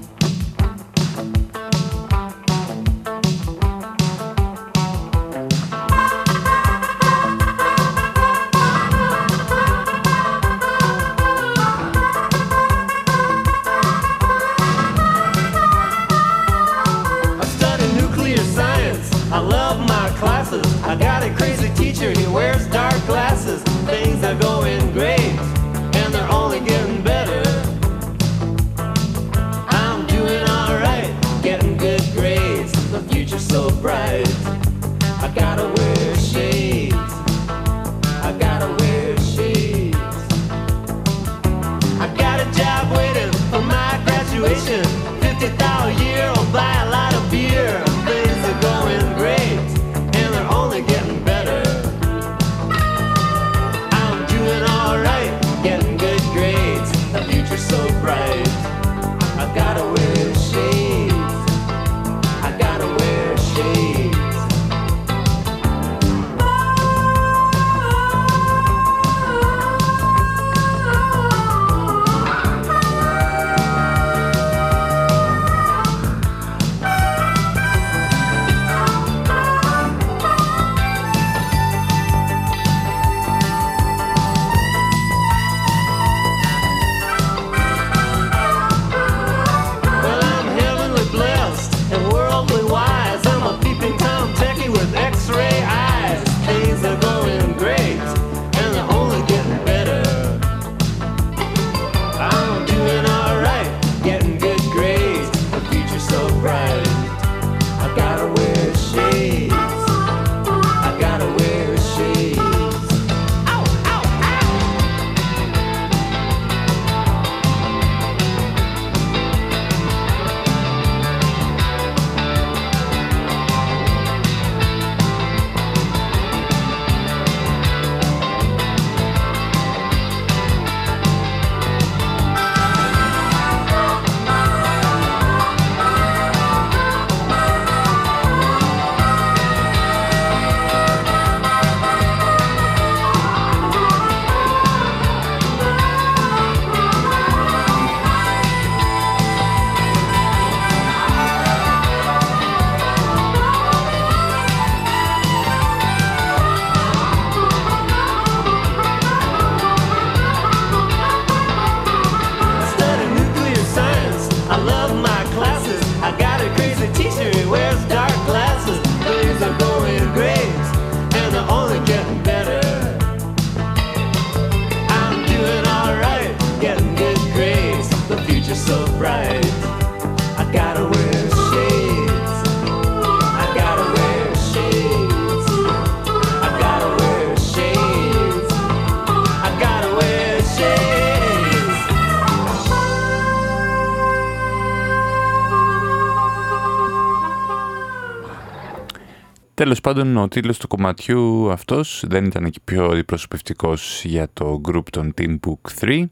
Πάντων ο τίτλος του κομματιού αυτός δεν ήταν και πιο αντιπροσωπευτικός για το group των Team Book 3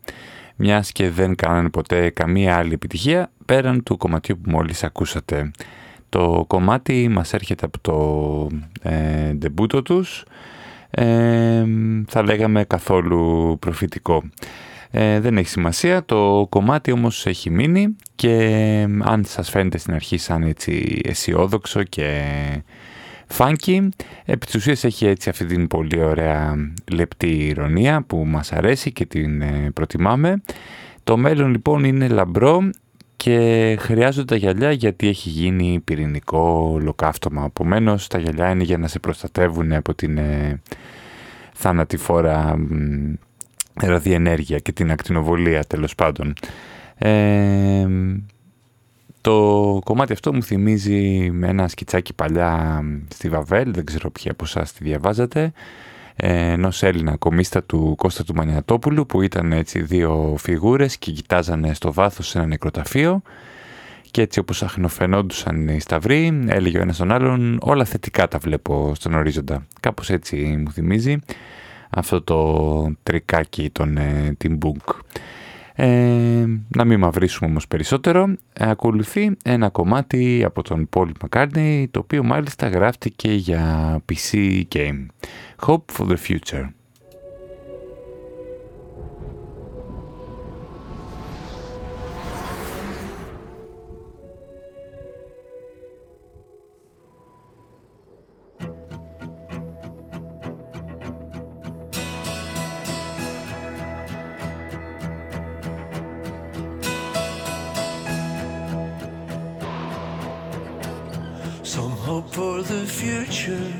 μιας και δεν κάνανε ποτέ καμία άλλη επιτυχία πέραν του κομματιού που μόλις ακούσατε. Το κομμάτι μας έρχεται από το ε, ντεμπούτο τους, ε, θα λέγαμε καθόλου προφητικό. Ε, δεν έχει σημασία, το κομμάτι όμως έχει μείνει και αν σας φαίνεται στην αρχή σαν έτσι αισιόδοξο και funky, επί της ουσίας έχει έτσι αυτή την πολύ ωραία λεπτή ηρωνία που μας αρέσει και την ε, προτιμάμε. Το μέλλον λοιπόν είναι λαμπρό και χρειάζονται τα γυαλιά γιατί έχει γίνει πυρηνικό ολοκαύτωμα. Επομένως, τα γυαλιά είναι για να σε προστατεύουν από την ε, θανατηφόρα ραδιενέργεια και την ακτινοβολία τέλος πάντων. Ε, το κομμάτι αυτό μου θυμίζει με ένα σκιτσάκι παλιά στη Βαβέλ, δεν ξέρω ποιοι από εσάς τη διαβάζατε, ενός Έλληνα κομίστα του Κώστα του Μανιατόπουλου που ήταν έτσι δύο φιγούρες και κοιτάζανε στο βάθος σε ένα νεκροταφείο και έτσι όπως αχνοφαινόντουσαν οι σταυροί έλεγε ο ένας τον άλλον όλα θετικά τα βλέπω στον ορίζοντα. Κάπως έτσι μου θυμίζει αυτό το τρικάκι των ε, Team Book. Ε, να μην μαυρίσουμε όμως περισσότερο, ε, ακολουθεί ένα κομμάτι από τον Paul McCartney, το οποίο μάλιστα γράφτηκε για PC game. Hope for the Future. Future.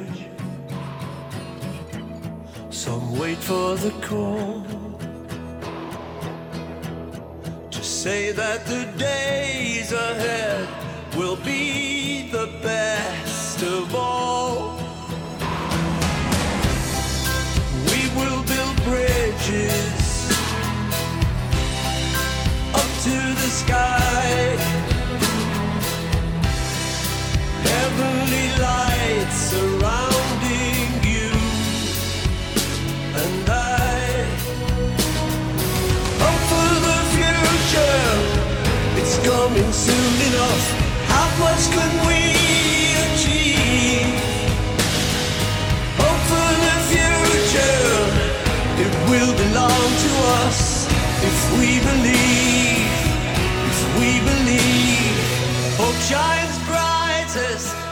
Some wait for the call to say that the days ahead will be the best of all. We will build bridges up to the sky. Heavenly surrounding you and I. Hope for the future, it's coming soon enough. How much can we achieve? Hope for the future, it will belong to us if we believe. If we believe, hope shines answers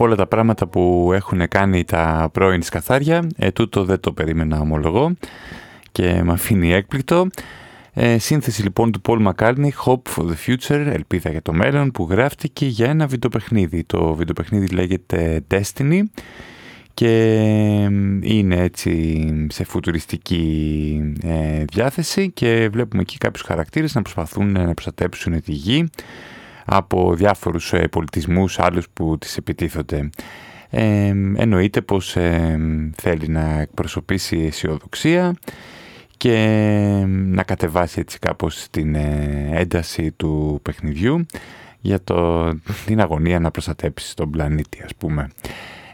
από όλα τα πράγματα που έχουν κάνει τα πρώην σκαθάρια, ε, τούτο δεν το περίμενα ομολογώ και με αφήνει έκπληκτο. Ε, σύνθεση λοιπόν του Paul McCartney, Hope for the Future, ελπίδα για το μέλλον, που γράφτηκε για ένα βιντεοπαιχνίδι. Το βιντεοπαιχνίδι λέγεται Destiny και είναι έτσι σε φουτουριστική ε, διάθεση και βλέπουμε εκεί κάποιους χαρακτήρες να προσπαθούν να προστατέψουν τη γη από διάφορους ε, πολιτισμούς άλλους που τις επιτίθονται. Ε, εννοείται πως θέλει να εκπροσωπήσει αισιοδοξία και να κατεβάσει έτσι κάπως την ένταση του παιχνιδιού για το, την αγωνία να προστατέψει τον πλανήτη ας πούμε.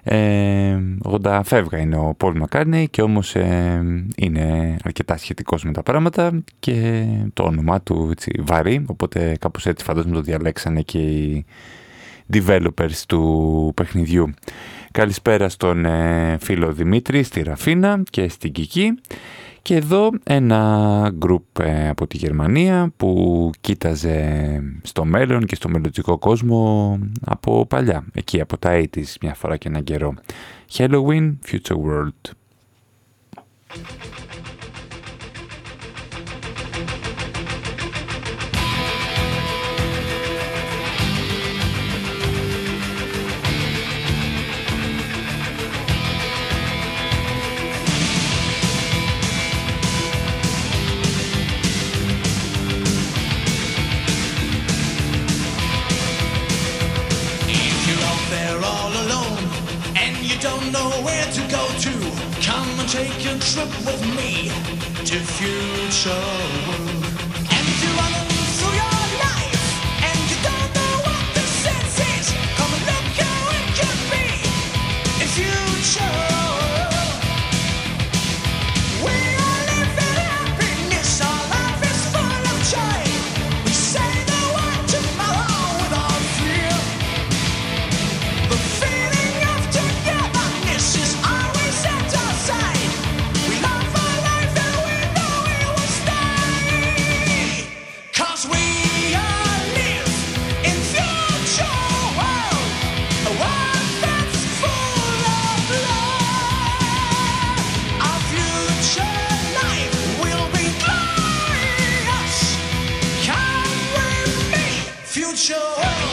Ε, 80 φεύγα είναι ο Πολ Μακάρνεϊ και όμως ε, είναι αρκετά σχετικός με τα πράγματα και το όνομά του έτσι, βαρύ, οπότε κάπως έτσι φαντάζομαι το διαλέξανε και οι developers του παιχνιδιού. Καλησπέρα στον ε, φίλο Δημήτρη στη Ραφίνα και στην Κική. Και εδώ ένα γκρουπ ε, από τη Γερμανία που κοίταζε στο μέλλον και στο μελλοντικό κόσμο από παλιά, εκεί από τα 80's μια φορά και έναν καιρό. Halloween Future World. Trip with me to future show.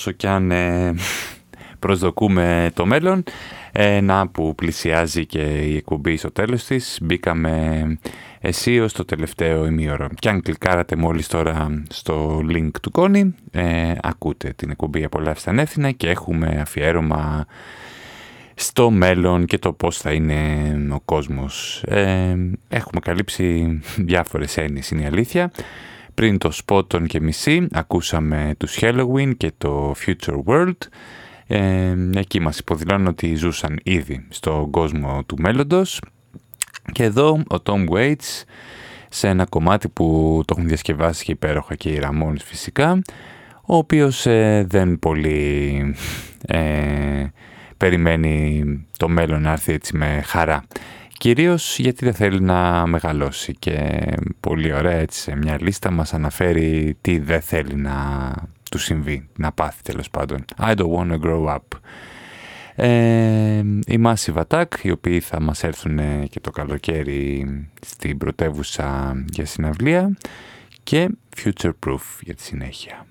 Όσο κι αν ε, προσδοκούμε το μέλλον, ε, να που πλησιάζει και η εκπομπή στο τέλος της, μπήκαμε εσύ ως το τελευταίο ημίωρο. Και αν κλικάρατε μόλις τώρα στο link του Κόνη, ε, ακούτε την εκπομπή «Απολαύστε ανεύθυνα» και έχουμε αφιέρωμα στο μέλλον και το πώς θα είναι ο κόσμος. Ε, έχουμε καλύψει διάφορες έννοιες, είναι η αλήθεια. Πριν το Spot και μισή ακούσαμε τους Halloween και το Future World. Ε, εκεί μας υποδηλώνουν ότι ζούσαν ήδη στον κόσμο του μέλλοντος. Και εδώ ο Tom Waits σε ένα κομμάτι που το έχουν διασκευάσει και υπέροχα και οι Ramones φυσικά, ο οποίος ε, δεν πολύ ε, περιμένει το μέλλον να έρθει έτσι με χαρά. Κυρίως γιατί δεν θέλει να μεγαλώσει και πολύ ωραία έτσι σε μια λίστα μας αναφέρει τι δεν θέλει να του συμβεί, να πάθει τέλος πάντων. I don't wanna grow up. Ε, οι Massive Attack, οι οποίοι θα μας έρθουν ε, και το καλοκαίρι στην πρωτεύουσα για συναυλία και Future Proof για τη συνέχεια.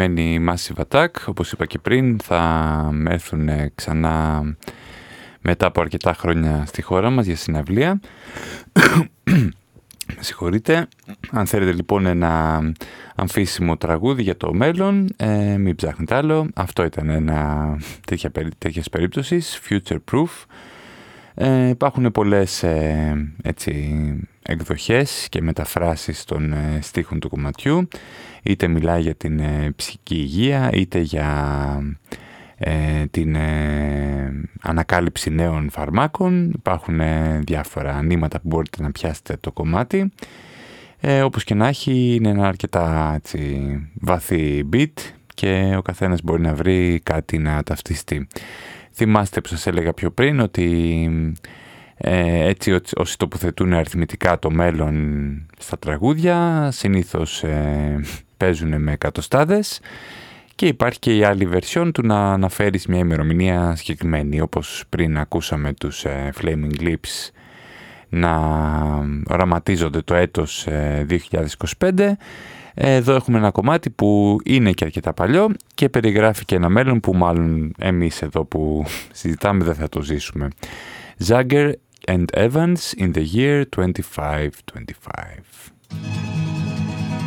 Αγαπημένοι Massive Attack, όπως είπα και πριν, θα έρθουν ξανά μετά από αρκετά χρόνια στη χώρα μας για συναυλία. Με συγχωρείτε. Αν θέλετε λοιπόν ένα αμφίσιμο τραγούδι για το μέλλον, ε, μην ψάχνετε άλλο. Αυτό ήταν ένα τέτοια, περί- τέτοιας περίπτωσης, future proof. Ε, υπάρχουν πολλές ε, έτσι, εκδοχές και μεταφράσεις των ε, στίχων του κομματιού. Είτε μιλάει για την ε, ψυχική υγεία, είτε για ε, την ε, ανακάλυψη νέων φαρμάκων. Υπάρχουν ε, διάφορα νήματα που μπορείτε να πιάσετε το κομμάτι. Ε, όπως και να έχει είναι ένα αρκετά έτσι, βαθύ beat και ο καθένας μπορεί να βρει κάτι να ταυτιστεί. Θυμάστε που σας έλεγα πιο πριν ότι ε, έτσι ω- όσοι τοποθετούν αριθμητικά το μέλλον στα τραγούδια συνήθως ε, παίζουν με εκατοστάδες και υπάρχει και η άλλη version του να αναφέρεις μια ημερομηνία συγκεκριμένη όπως πριν ακούσαμε τους ε, Flaming Lips να οραματίζονται το έτος ε, 2025 εδώ έχουμε ένα κομμάτι που είναι και αρκετά παλιό και περιγράφει και ένα μέλλον που μάλλον εμείς εδώ που συζητάμε δεν θα το ζήσουμε. Zagger and Evans in the year 2525.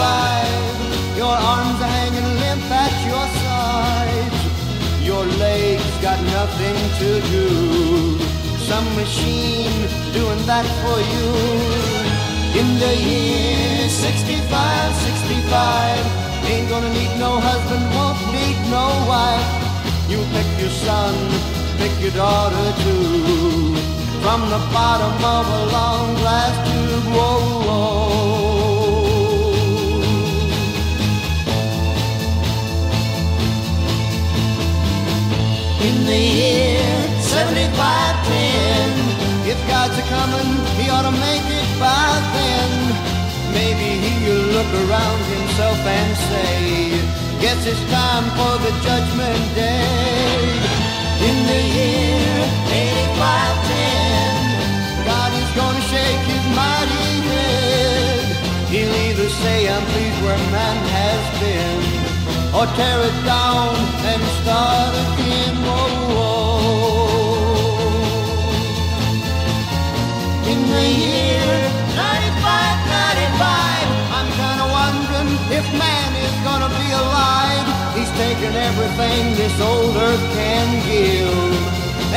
55, your arms are hanging limp at your sides. Your legs got nothing to do. Some machine doing that for you. In the year 65, 65, ain't gonna need no husband, won't need no wife. You pick your son, pick your daughter too. From the bottom of a long glass tube, whoa, whoa. In the year 7510, if God's a coming, he ought to make it by then. Maybe he'll look around himself and say, Guess it's time for the judgment day. In the year 8510, God is gonna shake his mighty head. He'll either say, I'm pleased where man has been, or tear it down and start again. Whoa, whoa. In the year 95, 95, I'm kinda wondering if man is gonna be alive. He's taken everything this old earth can give,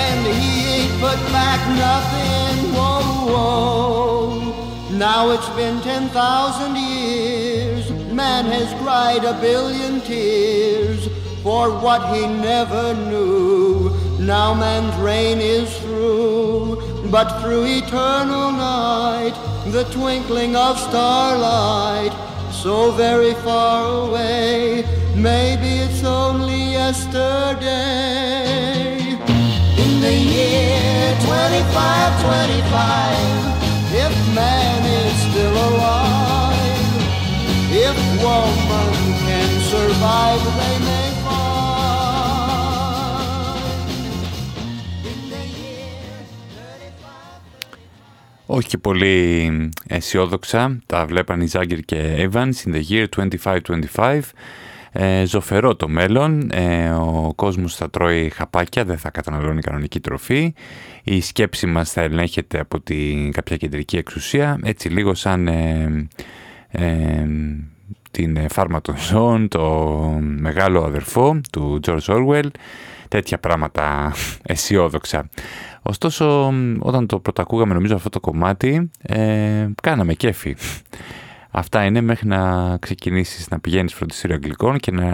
and he ain't put back nothing. Whoa, whoa. Now it's been 10,000 years. Man has cried a billion tears for what he never knew. Now man's reign is through, but through eternal night, the twinkling of starlight, so very far away, maybe it's only yesterday. In the year 2525, if man is still alive, if woman can survive, they may Όχι και πολύ αισιόδοξα, τα βλέπαν οι Ζάγκερ και Evans in the year 2525. Ε, ζωφερό το μέλλον, ε, ο κόσμος θα τρώει χαπάκια, δεν θα καταναλώνει κανονική τροφή, η σκέψη μας θα ελέγχεται από την κάποια κεντρική εξουσία, έτσι λίγο σαν ε, την ε, φάρμα των ζώων, το μεγάλο αδερφό του George Orwell, τέτοια πράγματα αισιόδοξα. Ωστόσο, όταν το πρωτακούγαμε νομίζω αυτό το κομμάτι, ε, κάναμε κέφι. Αυτά είναι μέχρι να ξεκινήσεις να πηγαίνεις φροντιστήριο αγγλικών και να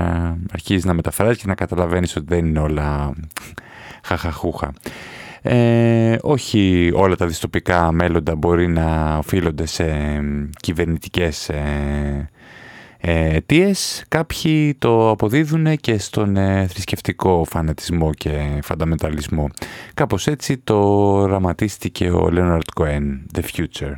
αρχίζεις να μεταφράζεις και να καταλαβαίνεις ότι δεν είναι όλα χαχαχούχα. Ε, όχι όλα τα δυστοπικά μέλλοντα μπορεί να οφείλονται σε κυβερνητικές ε, ε, αιτίες. Κάποιοι το αποδίδουν και στον ε, θρησκευτικό φανατισμό και φανταμεταλισμό. Κάπως έτσι το ραματίστηκε ο Λέοναρτ Κοέν, The Future.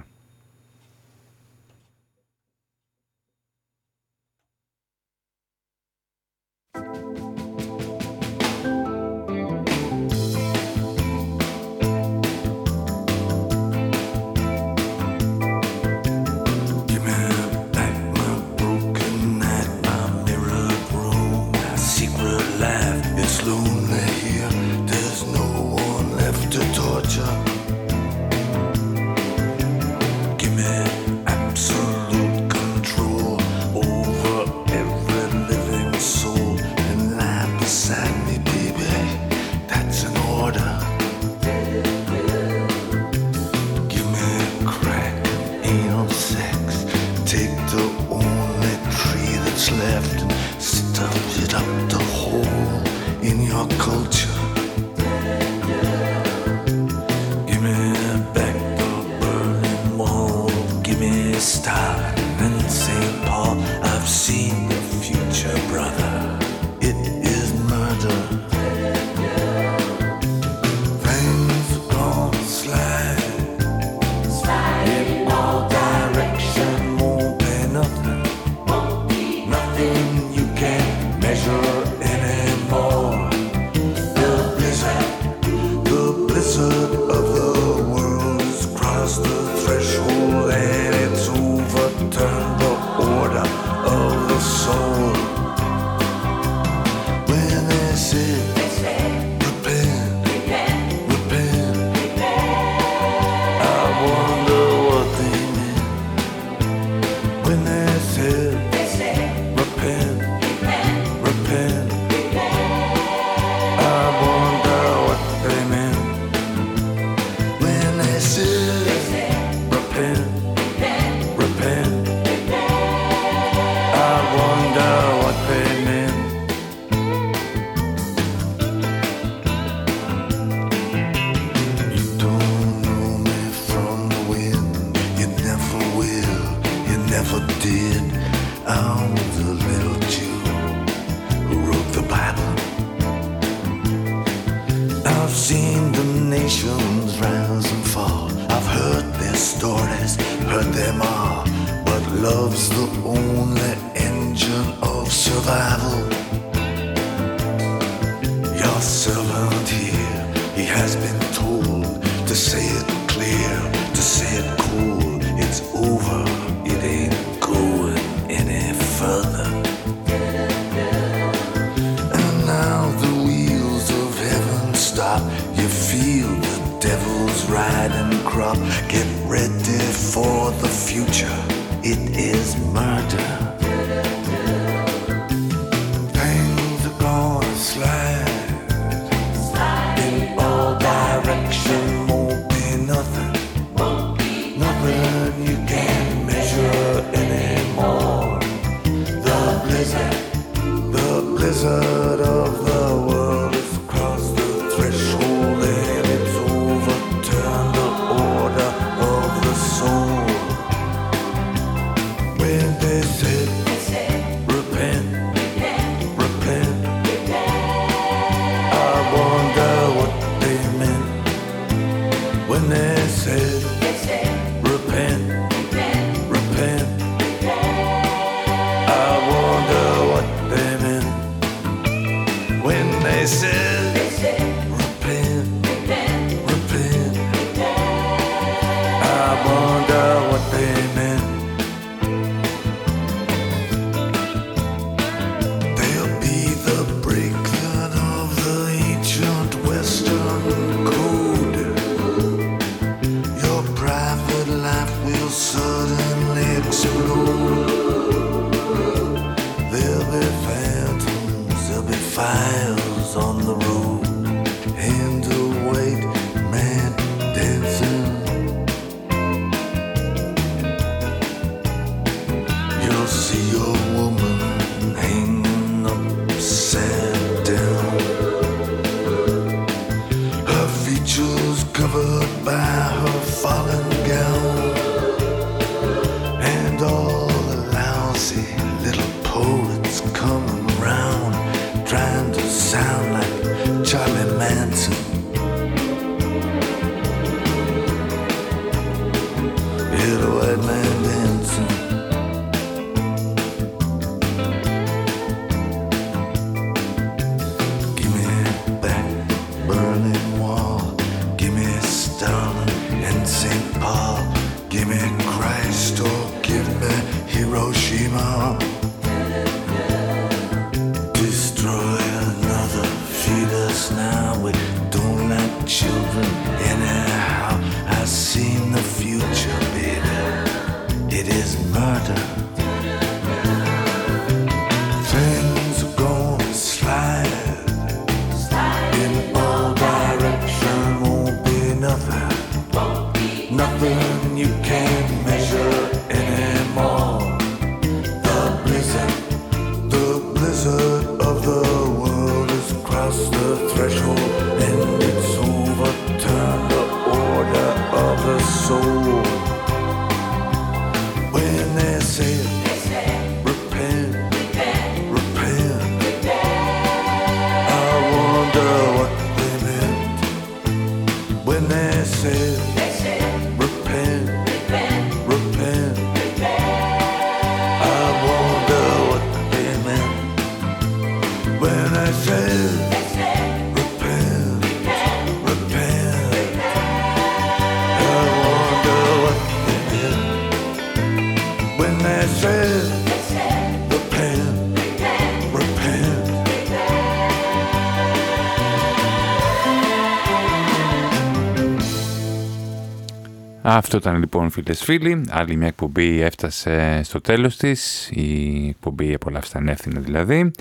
Αυτό ήταν λοιπόν φίλες φίλοι. Άλλη μια εκπομπή έφτασε στο τέλος της. Η εκπομπή απολαυστανεύθυνε δηλαδή.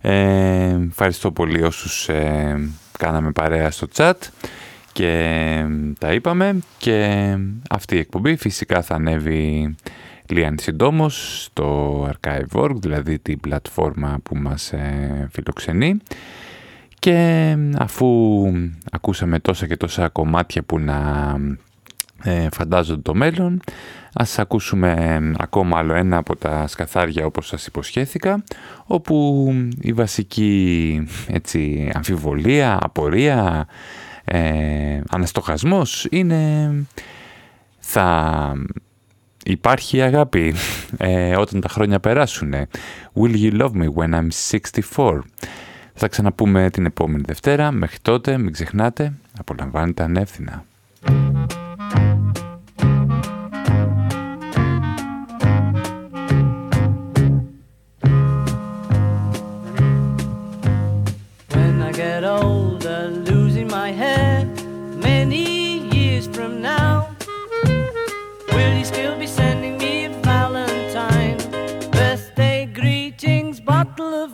Ε, ευχαριστώ πολύ όσους ε, κάναμε παρέα στο chat και ε, τα είπαμε και αυτή η εκπομπή φυσικά θα ανέβει Λίαν συντόμως στο Archive.org, δηλαδή την πλατφόρμα που μας ε, φιλοξενεί. Και αφού ακούσαμε τόσα και τόσα κομμάτια που να ε, φαντάζονται το μέλλον, ας ακούσουμε ακόμα άλλο ένα από τα σκαθάρια όπως σας υποσχέθηκα, όπου η βασική έτσι, αμφιβολία, απορία, ε, αναστοχασμός είναι θα υπάρχει αγάπη ε, όταν τα χρόνια περάσουν. Will you love me when I'm 64? Θα ξαναπούμε την επόμενη Δευτέρα. Μέχρι τότε μην ξεχνάτε, απολαμβάνετε ανεύθυνα.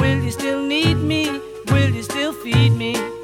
Will you still need me? Will you still feed me